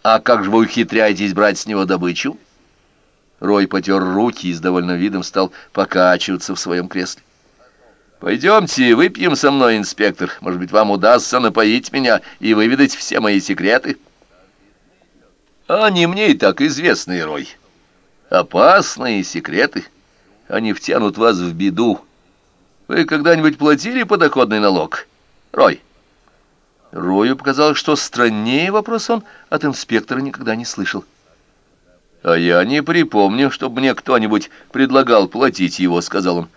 «А как же вы ухитряетесь брать с него добычу?» Рой потер руки и с довольным видом стал покачиваться в своем кресле. «Пойдемте, выпьем со мной, инспектор. Может быть, вам удастся напоить меня и выведать все мои секреты?» «Они мне и так известны, Рой. Опасные секреты. Они втянут вас в беду. Вы когда-нибудь платили подоходный налог, Рой?» Рою показалось, что страннее вопрос он от инспектора никогда не слышал. «А я не припомню, чтобы мне кто-нибудь предлагал платить его», — сказал он.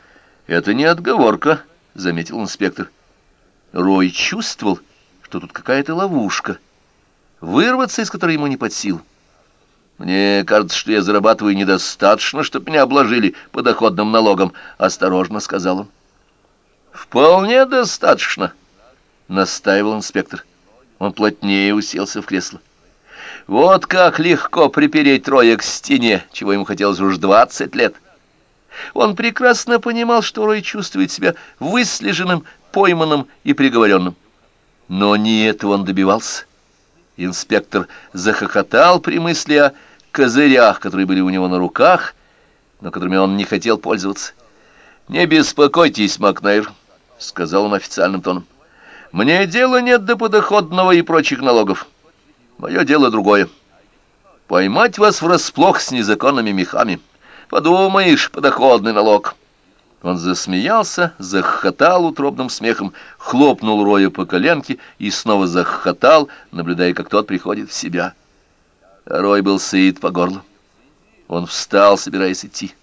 «Это не отговорка», — заметил инспектор. Рой чувствовал, что тут какая-то ловушка, вырваться из которой ему не под сил. «Мне кажется, что я зарабатываю недостаточно, чтобы меня обложили подоходным налогом», — осторожно сказал он. «Вполне достаточно», — настаивал инспектор. Он плотнее уселся в кресло. «Вот как легко припереть Роя к стене, чего ему хотелось уж двадцать лет». Он прекрасно понимал, что Рой чувствует себя выслеженным, пойманным и приговоренным. Но не этого он добивался. Инспектор захохотал при мысли о козырях, которые были у него на руках, но которыми он не хотел пользоваться. «Не беспокойтесь, Макнейр», — сказал он официальным тоном. «Мне дела нет до подоходного и прочих налогов. Мое дело другое. Поймать вас врасплох с незаконными мехами». Подумаешь, подоходный налог. Он засмеялся, захохотал утробным смехом, хлопнул Роя по коленке и снова захохотал, наблюдая, как тот приходит в себя. Рой был сыт по горло. Он встал, собираясь идти.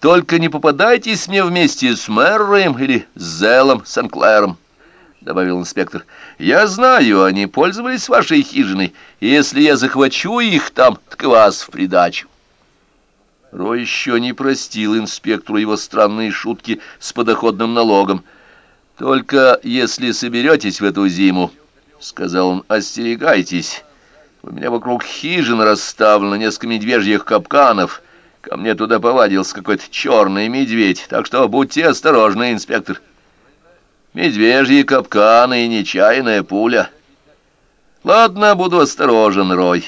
«Только не попадайтесь мне вместе с Мэрроем или с Зелом Сенклером», — добавил инспектор. «Я знаю, они пользовались вашей хижиной, если я захвачу их там, так вас в придачу». Рой еще не простил инспектору его странные шутки с подоходным налогом. «Только если соберетесь в эту зиму, — сказал он, — остерегайтесь. У меня вокруг хижины расставлено несколько медвежьих капканов. Ко мне туда повадился какой-то черный медведь, так что будьте осторожны, инспектор. Медвежьи капканы и нечаянная пуля. Ладно, буду осторожен, Рой.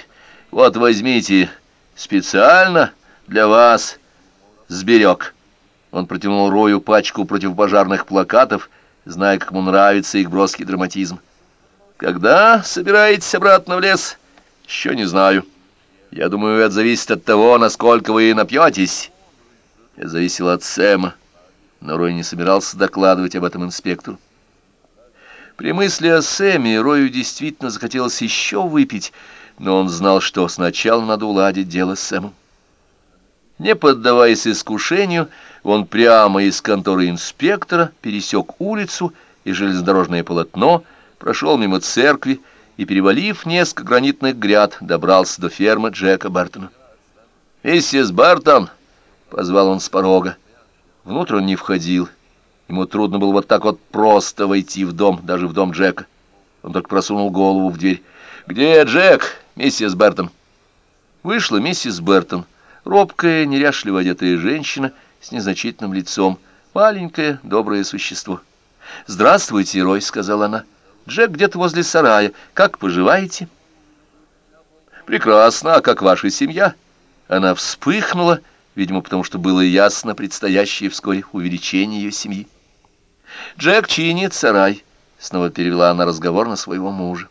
Вот возьмите специально для вас сберег. Он протянул Рою пачку противопожарных плакатов, зная, как ему нравится их броский драматизм. «Когда собираетесь обратно в лес?» «Еще не знаю. Я думаю, это зависит от того, насколько вы напьетесь». Это зависело от Сэма, но Рой не собирался докладывать об этом инспектору. При мысли о Сэме Рою действительно захотелось еще выпить, но он знал, что сначала надо уладить дело с Сэмом. Не поддаваясь искушению, он прямо из конторы инспектора пересек улицу и железнодорожное полотно, прошел мимо церкви и, перевалив несколько гранитных гряд, добрался до фермы Джека Бартона. «Миссис Бартон!» — позвал он с порога. Внутрь он не входил. Ему трудно было вот так вот просто войти в дом, даже в дом Джека. Он только просунул голову в дверь. «Где Джек, миссис Бертон?» Вышла миссис Бертон — Робкая, неряшливо одетая женщина с незначительным лицом. Маленькое, доброе существо. «Здравствуйте, Рой», — сказала она. «Джек где-то возле сарая. Как поживаете?» «Прекрасно. А как ваша семья?» Она вспыхнула, видимо, потому что было ясно предстоящее вскоре увеличение ее семьи. «Джек чинит сарай», — снова перевела она разговор на своего мужа.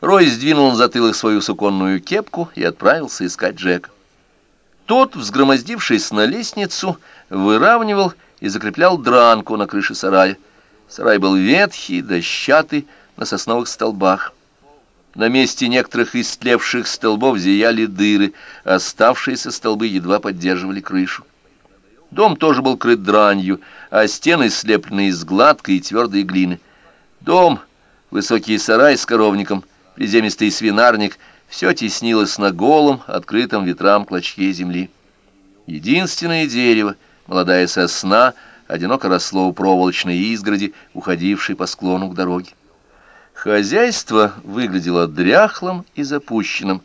Рой сдвинул на затылок свою суконную кепку и отправился искать Джека. Тот, взгромоздившись на лестницу, выравнивал и закреплял дранку на крыше сарая. Сарай был ветхий, дощатый, на сосновых столбах. На месте некоторых истлевших столбов зияли дыры, оставшиеся столбы едва поддерживали крышу. Дом тоже был крыт дранью, а стены слеплены из гладкой и твердой глины. Дом, высокий сарай с коровником, приземистый свинарник, все теснилось на голом, открытом ветрам клочке земли. Единственное дерево, молодая сосна, одиноко росло у проволочной изгороди, уходившей по склону к дороге. Хозяйство выглядело дряхлым и запущенным,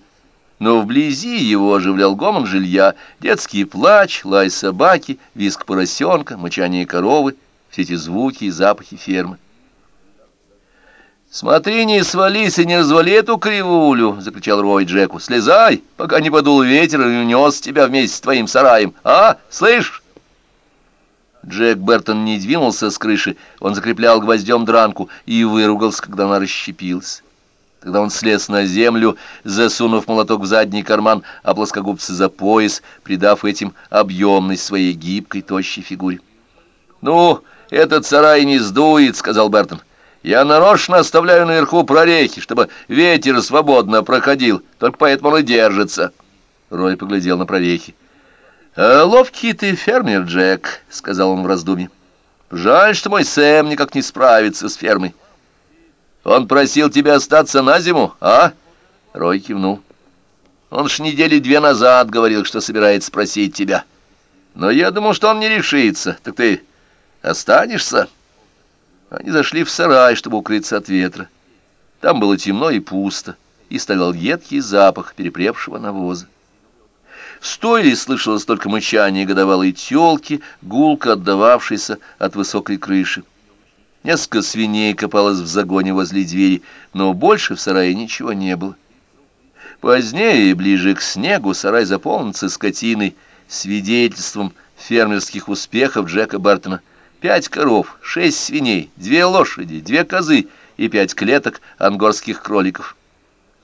но вблизи его оживлял гомон жилья, детский плач, лай собаки, визг поросенка, мычание коровы, все эти звуки и запахи фермы. «Смотри, не свались и не развали эту кривулю!» — закричал Рой Джеку. «Слезай, пока не подул ветер и унес тебя вместе с твоим сараем! А, слышь?» Джек Бертон не двинулся с крыши, он закреплял гвоздем дранку и выругался, когда она расщепилась. Тогда он слез на землю, засунув молоток в задний карман, а плоскогубцы за пояс, придав этим объемность своей гибкой, тощей фигуре. «Ну, этот сарай не сдует», — сказал Бертон. Я нарочно оставляю наверху прорехи, чтобы ветер свободно проходил, только поэтому он и держится. Рой поглядел на прорехи. «А ловкий ты фермер, Джек», — сказал он в раздумье. «Жаль, что мой Сэм никак не справится с фермой». «Он просил тебя остаться на зиму, а?» Рой кивнул. «Он ж недели две назад говорил, что собирается спросить тебя. Но я думал, что он не решится. Так ты останешься?» Они зашли в сарай, чтобы укрыться от ветра. Там было темно и пусто, и стоял едкий запах перепревшего навоза. В стойле слышалось только мычание годовалой тёлки, гулко отдававшейся от высокой крыши. Несколько свиней копалось в загоне возле двери, но больше в сарае ничего не было. Позднее, ближе к снегу, сарай заполнится скотиной, свидетельством фермерских успехов Джека Бартона — пять коров, шесть свиней, две лошади, две козы и пять клеток ангорских кроликов.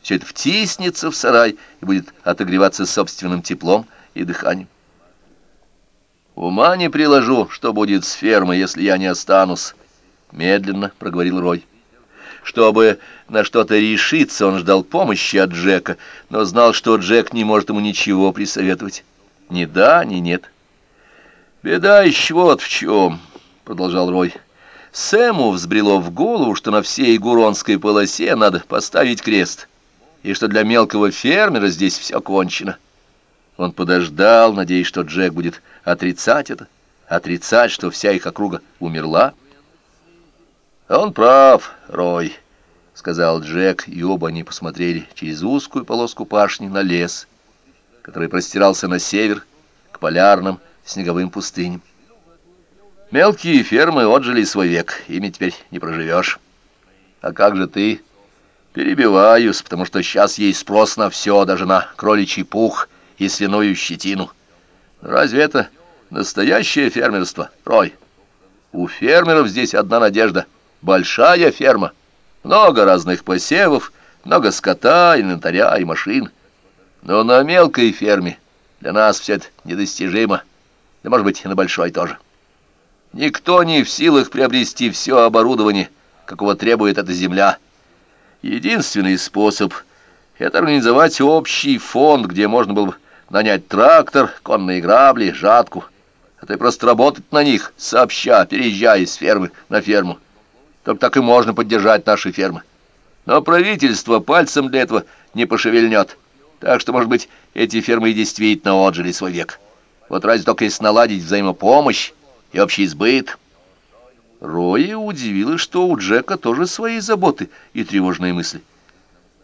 Все это втиснется в сарай и будет отогреваться собственным теплом и дыханием. Ума не приложу, что будет с фермой, если я не останусь, — медленно проговорил Рой. Чтобы на что-то решиться, он ждал помощи от Джека, но знал, что Джек не может ему ничего присоветовать. Ни да, ни нет. «Беда еще вот в чем», — продолжал Рой. Сэму взбрело в голову, что на всей Гуронской полосе надо поставить крест, и что для мелкого фермера здесь все кончено. Он подождал, надеясь, что Джек будет отрицать это, отрицать, что вся их округа умерла. «Он прав, Рой», — сказал Джек, и оба они посмотрели через узкую полоску пашни на лес, который простирался на север, к полярным снеговым пустыням. Мелкие фермы отжили свой век, ими теперь не проживешь. А как же ты? Перебиваюсь, потому что сейчас есть спрос на все, даже на кроличий пух и свиную щетину. Разве это настоящее фермерство, Рой? У фермеров здесь одна надежда — Большая ферма, много разных посевов, много скота, инвентаря и машин. Но на мелкой ферме для нас все это недостижимо, да, может быть, и на большой тоже. Никто не в силах приобрести все оборудование, какого требует эта земля. Единственный способ — это организовать общий фонд, где можно было бы нанять трактор, конные грабли, жатку, а то и просто работать на них, сообща, переезжая с фермы на ферму. Только так и можно поддержать наши фермы. Но правительство пальцем для этого не пошевельнет. Так что, может быть, эти фермы действительно отжили свой век. Вот разве только если наладить взаимопомощь и общий сбыт. Роя удивило, что у Джека тоже свои заботы и тревожные мысли.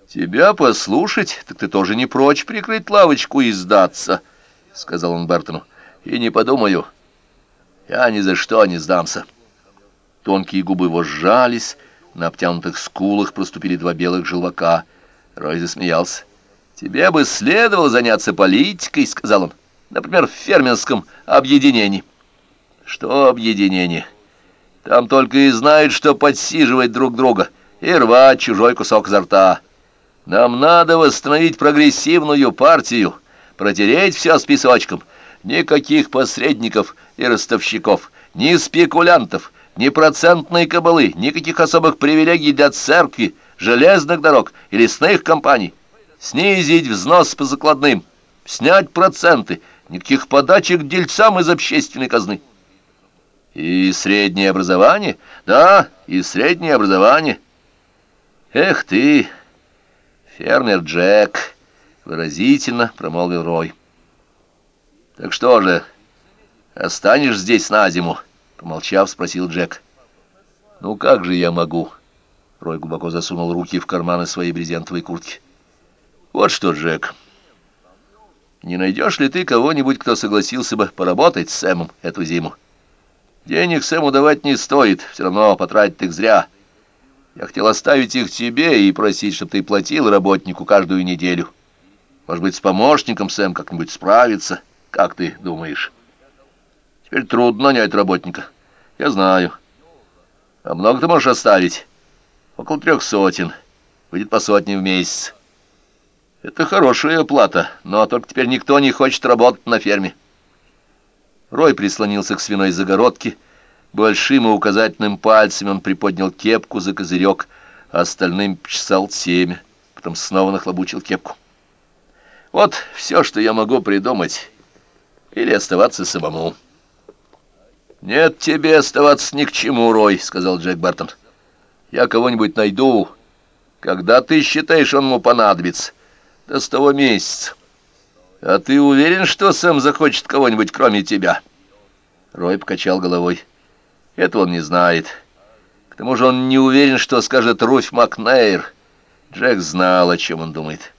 «Тебя послушать, так ты тоже не прочь прикрыть лавочку и сдаться», — сказал он Бертону. «И не подумаю, я ни за что не сдамся». Тонкие губы его сжались, на обтянутых скулах проступили два белых желвака. Рой засмеялся. «Тебе бы следовало заняться политикой», — сказал он. «Например, в фермерском объединении». «Что объединение? Там только и знают, что подсиживать друг друга и рвать чужой кусок изо рта. Нам надо восстановить прогрессивную партию, протереть все с песочком. Никаких посредников и ростовщиков, ни спекулянтов, ни процентной кабалы, никаких особых привилегий для церкви, железных дорог и лесных компаний. Снизить взнос по закладным, снять проценты, никаких подачек дельцам из общественной казны. И среднее образование? Да, и среднее образование. Эх ты, фермер Джек, выразительно промолвил Рой. Так что же, останешь здесь на зиму? Помолчав, спросил Джек. «Ну как же я могу?» Рой глубоко засунул руки в карманы своей брезентовой куртки. «Вот что, Джек, не найдешь ли ты кого-нибудь, кто согласился бы поработать с Сэмом эту зиму? Денег Сэму давать не стоит, все равно потратить их зря. Я хотел оставить их тебе и просить, чтобы ты платил работнику каждую неделю. Может быть, с помощником Сэм как-нибудь справится, как ты думаешь?» Теперь трудно нанять работника. Я знаю. А много ты можешь оставить? Около трех сотен. Будет по сотне в месяц. Это хорошая оплата, но только теперь никто не хочет работать на ферме. Рой прислонился к свиной загородке. Большим и указательным пальцами он приподнял кепку за козырек, а остальным чесал темя, потом снова нахлобучил кепку. Вот все, что я могу придумать, или оставаться самому. «Нет тебе оставаться ни к чему, Рой», — сказал Джек Бартон. «Я кого-нибудь найду. Когда ты считаешь, он ему понадобится? До с того месяца. А ты уверен, что сам захочет кого-нибудь, кроме тебя?» Рой покачал головой. «Это он не знает. К тому же он не уверен, что скажет Руфь Макнейр. Джек знал, о чем он думает».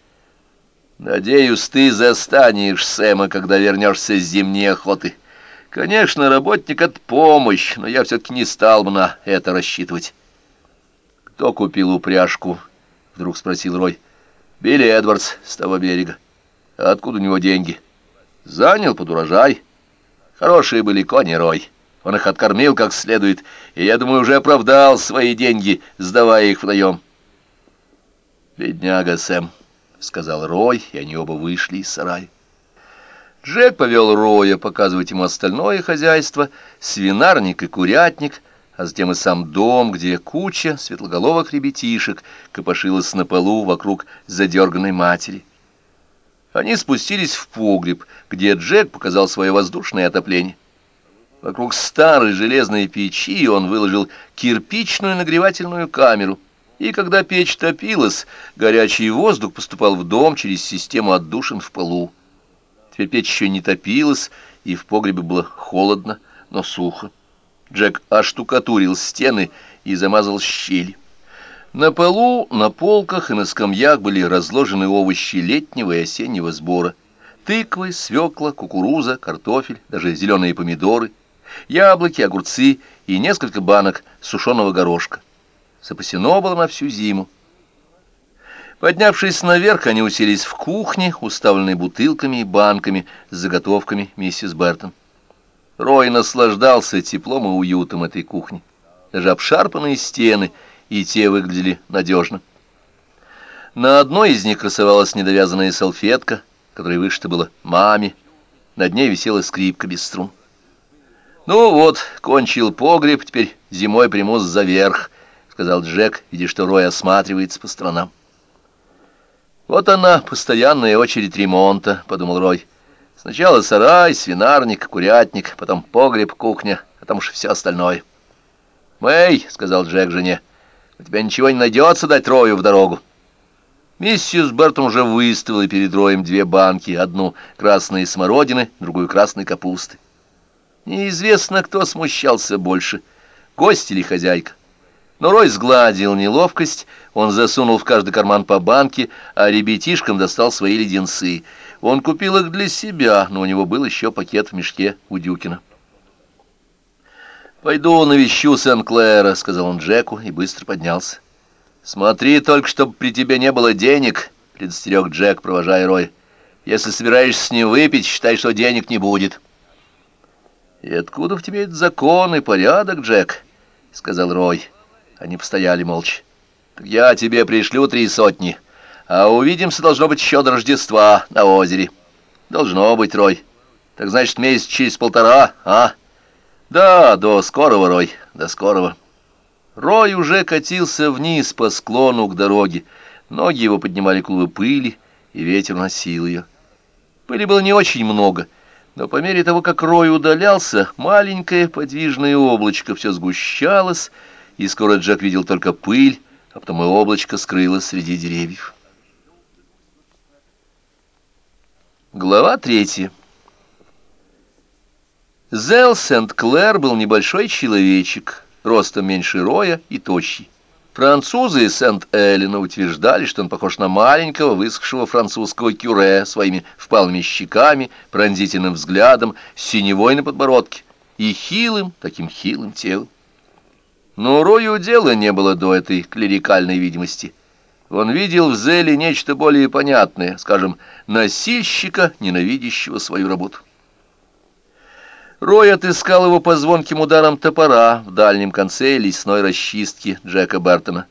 «Надеюсь, ты застанешь Сэма, когда вернешься с зимней охоты». Конечно, работник — это помощь, но я все-таки не стал бы на это рассчитывать. «Кто купил упряжку?» — вдруг спросил Рой. «Билли Эдвардс с того берега. Откуда у него деньги?» «Занял под урожай. Хорошие были кони, Рой. Он их откормил как следует, и, я думаю, уже оправдал свои деньги, сдавая их вдвоем». «Бедняга Сэм», — сказал Рой, и они оба вышли из сарая. Джек повел Роя показывать ему остальное хозяйство, свинарник и курятник, а затем и сам дом, где куча светлоголовых ребятишек копошилась на полу вокруг задерганной матери. Они спустились в погреб, где Джек показал свое воздушное отопление. Вокруг старой железной печи он выложил кирпичную нагревательную камеру, и когда печь топилась, горячий воздух поступал в дом через систему отдушин в полу. Теперь печь еще не топилась, и в погребе было холодно, но сухо. Джек оштукатурил стены и замазал щели. На полу, на полках и на скамьях были разложены овощи летнего и осеннего сбора. Тыквы, свекла, кукуруза, картофель, даже зеленые помидоры, яблоки, огурцы и несколько банок сушеного горошка. Запасено было на всю зиму. Поднявшись наверх, они уселись в кухне, уставленной бутылками и банками с заготовками миссис Бертон. Рой наслаждался теплом и уютом этой кухни. Даже обшарпанные стены и те выглядели надежно. На одной из них красовалась недовязанная салфетка, которой вышито было «маме». Над ней висела скрипка без струн. «Ну вот, кончил погреб, теперь зимой примусь за верх», — сказал Джек, видя, что Рой осматривается по сторонам. «Вот она, постоянная очередь ремонта», — подумал Рой. «Сначала сарай, свинарник, курятник, потом погреб, кухня, а там уж все остальное». «Мэй», — сказал Джек жене, — «у тебя ничего не найдется дать Рою в дорогу». Миссис Бертон уже выставила перед Роем две банки, одну красной смородины, другую красной капусты. Неизвестно, кто смущался больше, гость или хозяйка. Но Рой сгладил неловкость, он засунул в каждый карман по банке, а ребятишкам достал свои леденцы. Он купил их для себя, но у него был еще пакет в мешке у Дюкина. «Пойду навещу Сен-Клэра», — сказал он Джеку и быстро поднялся. «Смотри только, чтобы при тебе не было денег», — предостерег Джек, провожая Рой. «Если собираешься с ним выпить, считай, что денег не будет». «И откуда в тебе этот закон и порядок, Джек?» — сказал Рой. Они постояли молча. «Я тебе пришлю три сотни, а увидимся, должно быть, еще до Рождества на озере». «Должно быть, Рой. Так значит, месяц через полтора, а?» «Да, до скорого, Рой, до скорого». Рой уже катился вниз по склону к дороге. Ноги его поднимали клубы пыли, и ветер носил ее. Пыли было не очень много — но по мере того, как Рой удалялся, маленькое подвижное облачко все сгущалось, и скоро Джек видел только пыль, а потом и облачко скрылось среди деревьев. Глава третья. Зел Сент-Клэр был небольшой человечек, ростом меньше Роя и тощий. Французы из Сент-Эллина утверждали, что он похож на маленького высохшего французского кюре своими впалыми щеками, пронзительным взглядом, синевой на подбородке и хилым, таким хилым телом. Но Рою дела не было до этой клерикальной видимости. Он видел в Зеле нечто более понятное, скажем, носильщика, ненавидящего свою работу. Рой отыскал его по звонким ударам топора в дальнем конце лесной расчистки Джека Бертона.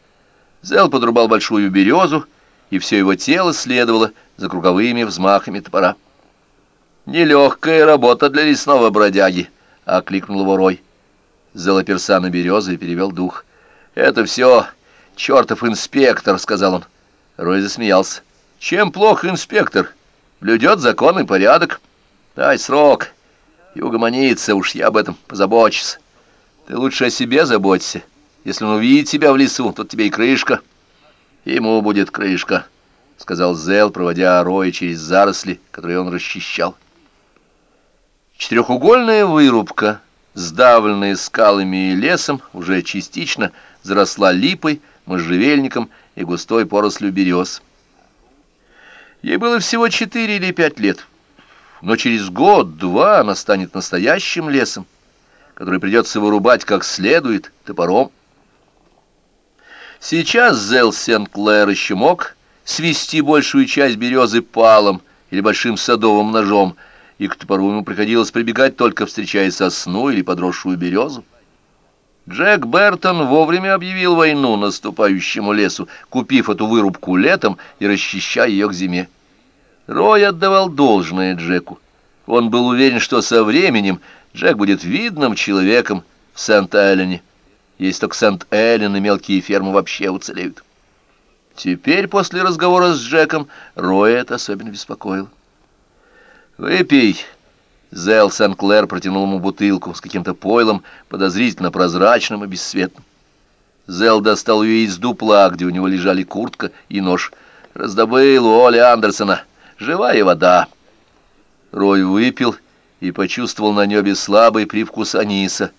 Зел подрубал большую березу, и все его тело следовало за круговыми взмахами топора. «Нелегкая работа для лесного бродяги», — окликнул его Рой. Зел оперся на березу и перевел дух. «Это все чертов инспектор», — сказал он. Рой засмеялся. «Чем плох инспектор? Блюдет закон и порядок. Дай срок» и угомонится, уж я об этом позабочусь. Ты лучше о себе заботься. Если он увидит тебя в лесу, то тебе и крышка. Ему будет крышка, — сказал Зел, проводя Роя через заросли, которые он расчищал. Четырехугольная вырубка, сдавленная скалами и лесом, уже частично заросла липой, можжевельником и густой порослью берез. Ей было всего четыре или пять лет но через год-два она станет настоящим лесом, который придется вырубать как следует топором. Сейчас Зел Сент-Клэр еще мог свести большую часть березы палом или большим садовым ножом, и к топору ему приходилось прибегать только встречая сосну или подросшую березу. Джек Бертон вовремя объявил войну наступающему лесу, купив эту вырубку летом и расчищая ее к зиме. Рой отдавал должное Джеку. Он был уверен, что со временем Джек будет видным человеком в Сент-Элене, если только Сент-Эллен и мелкие фермы вообще уцелеют. Теперь, после разговора с Джеком, Роя это особенно беспокоило. «Выпей!» Зел Сен-Клэр протянул ему бутылку с каким-то пойлом, подозрительно прозрачным и бесцветным. Зел достал ее из дупла, где у него лежали куртка и нож. Раздобыл у Оли Андерсона. Живая вода. Рой выпил и почувствовал на небе слабый привкус аниса.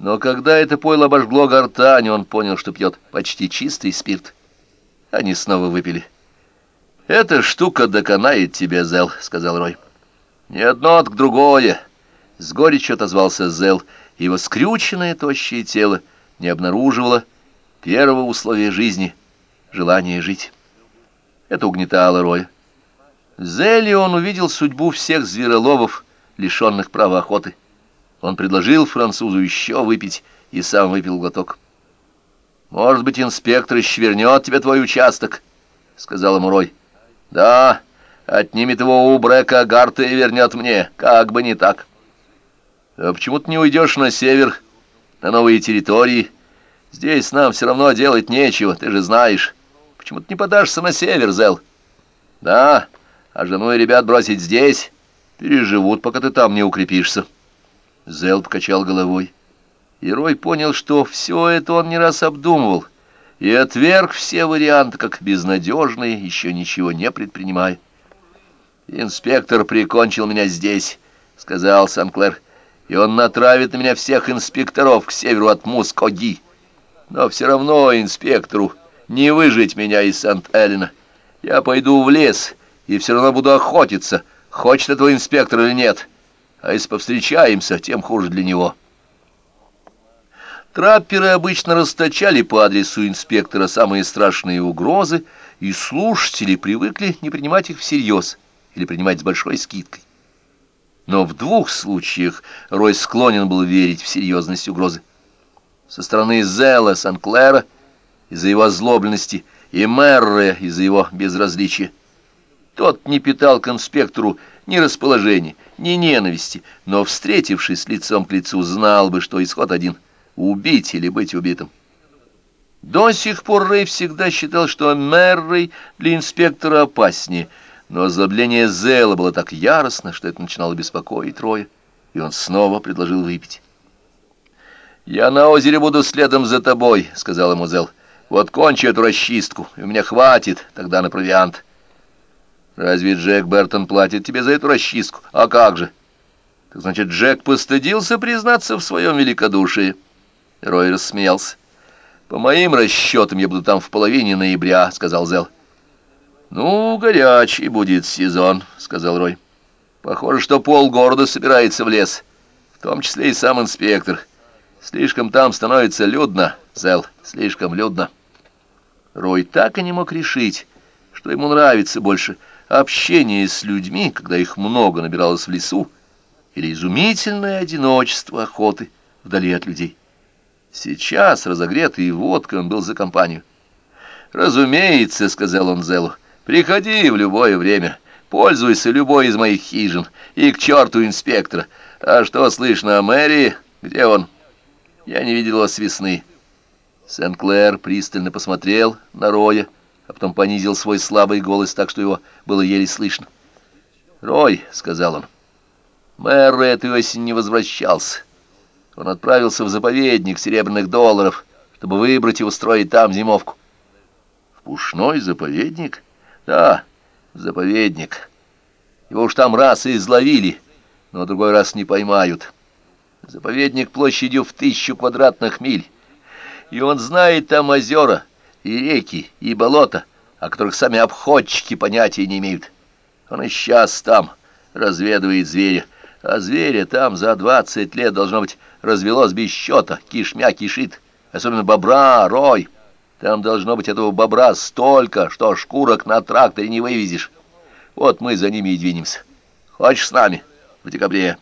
Но когда это пойло обожгло гортань, он понял, что пьет почти чистый спирт. Они снова выпили. «Эта штука доконает тебя, Зел», — сказал Рой. «Не одно, так другое», — с горечью отозвался Зел. Его скрюченное тощее тело не обнаруживало первого условия жизни — желания жить. Это угнетало Роя. Зеле он увидел судьбу всех звероловов, лишенных права охоты. Он предложил французу еще выпить и сам выпил глоток. «Может быть, инспектор швернет тебе твой участок», — сказал ему Рой. «Да, отнимет его у Брека Гарта и вернет мне, как бы не так». «А почему ты не уйдешь на север, на новые территории? Здесь нам все равно делать нечего, ты же знаешь. Почему ты не подашься на север, Зел?» «Да, а жену и ребят бросить здесь? Переживут, пока ты там не укрепишься». Зел покачал головой. И Рой понял, что все это он не раз обдумывал, и отверг все варианты, как безнадежные, еще ничего не предпринимая. «Инспектор прикончил меня здесь», — сказал Санклер, — «и он натравит на меня всех инспекторов к северу от Мускоги. Но все равно инспектору не выжить меня из Сант-Эллина. Я пойду в лес и все равно буду охотиться, хочет этого инспектор или нет. А если повстречаемся, тем хуже для него». Трапперы обычно расточали по адресу инспектора самые страшные угрозы, и слушатели привыкли не принимать их всерьез или принимать с большой скидкой. Но в двух случаях Рой склонен был верить в серьезность угрозы. Со стороны Зела Сан-Клэра из-за его озлобленности и Мерре из-за его безразличия. Тот не питал к инспектору ни расположения, ни ненависти, но, встретившись лицом к лицу, знал бы, что исход один — убить или быть убитым. До сих пор Рэй всегда считал, что Меррей для инспектора опаснее, но озлобление Зела было так яростно, что это начинало беспокоить Роя, и он снова предложил выпить. «Я на озере буду следом за тобой», — сказал ему Зел. «Вот кончи эту расчистку, и у меня хватит тогда на провиант». «Разве Джек Бертон платит тебе за эту расчистку? А как же?» «Так значит, Джек постыдился признаться в своем великодушии». Рой рассмеялся. «По моим расчетам я буду там в половине ноября», — сказал Зел. «Ну, горячий будет сезон», — сказал Рой. «Похоже, что полгорода собирается в лес, в том числе и сам инспектор. Слишком там становится людно, Зел, слишком людно». Рой так и не мог решить, что ему нравится больше — общение с людьми, когда их много набиралось в лесу, или изумительное одиночество охоты вдали от людей. Сейчас, разогретый водкой, он был за компанию. «Разумеется», — сказал он Зелу, — «приходи в любое время, пользуйся любой из моих хижин, и к черту инспектора. А что слышно о мэрии? Где он?» «Я не видел его с весны». Сен-Клэр пристально посмотрел на Роя, а потом понизил свой слабый голос так, что его было еле слышно. «Рой», — сказал он, — «мэр этой осень не возвращался». Он отправился в заповедник серебряных долларов, чтобы выбрать и устроить там зимовку. В пушной заповедник? Да, заповедник. Его уж там раз и изловили, но другой раз не поймают. Заповедник площадью в тысячу квадратных миль. И он знает там озера, и реки, и болота, о которых сами обходчики понятия не имеют. Он и сейчас там разведывает зверя, а зверя там за двадцать лет, должно быть, развелось без счета, кишмя кишит, особенно бобра, рой. Там должно быть этого бобра столько, что шкурок на тракторе не вывезешь. Вот мы за ними и двинемся. Хочешь с нами в декабре?»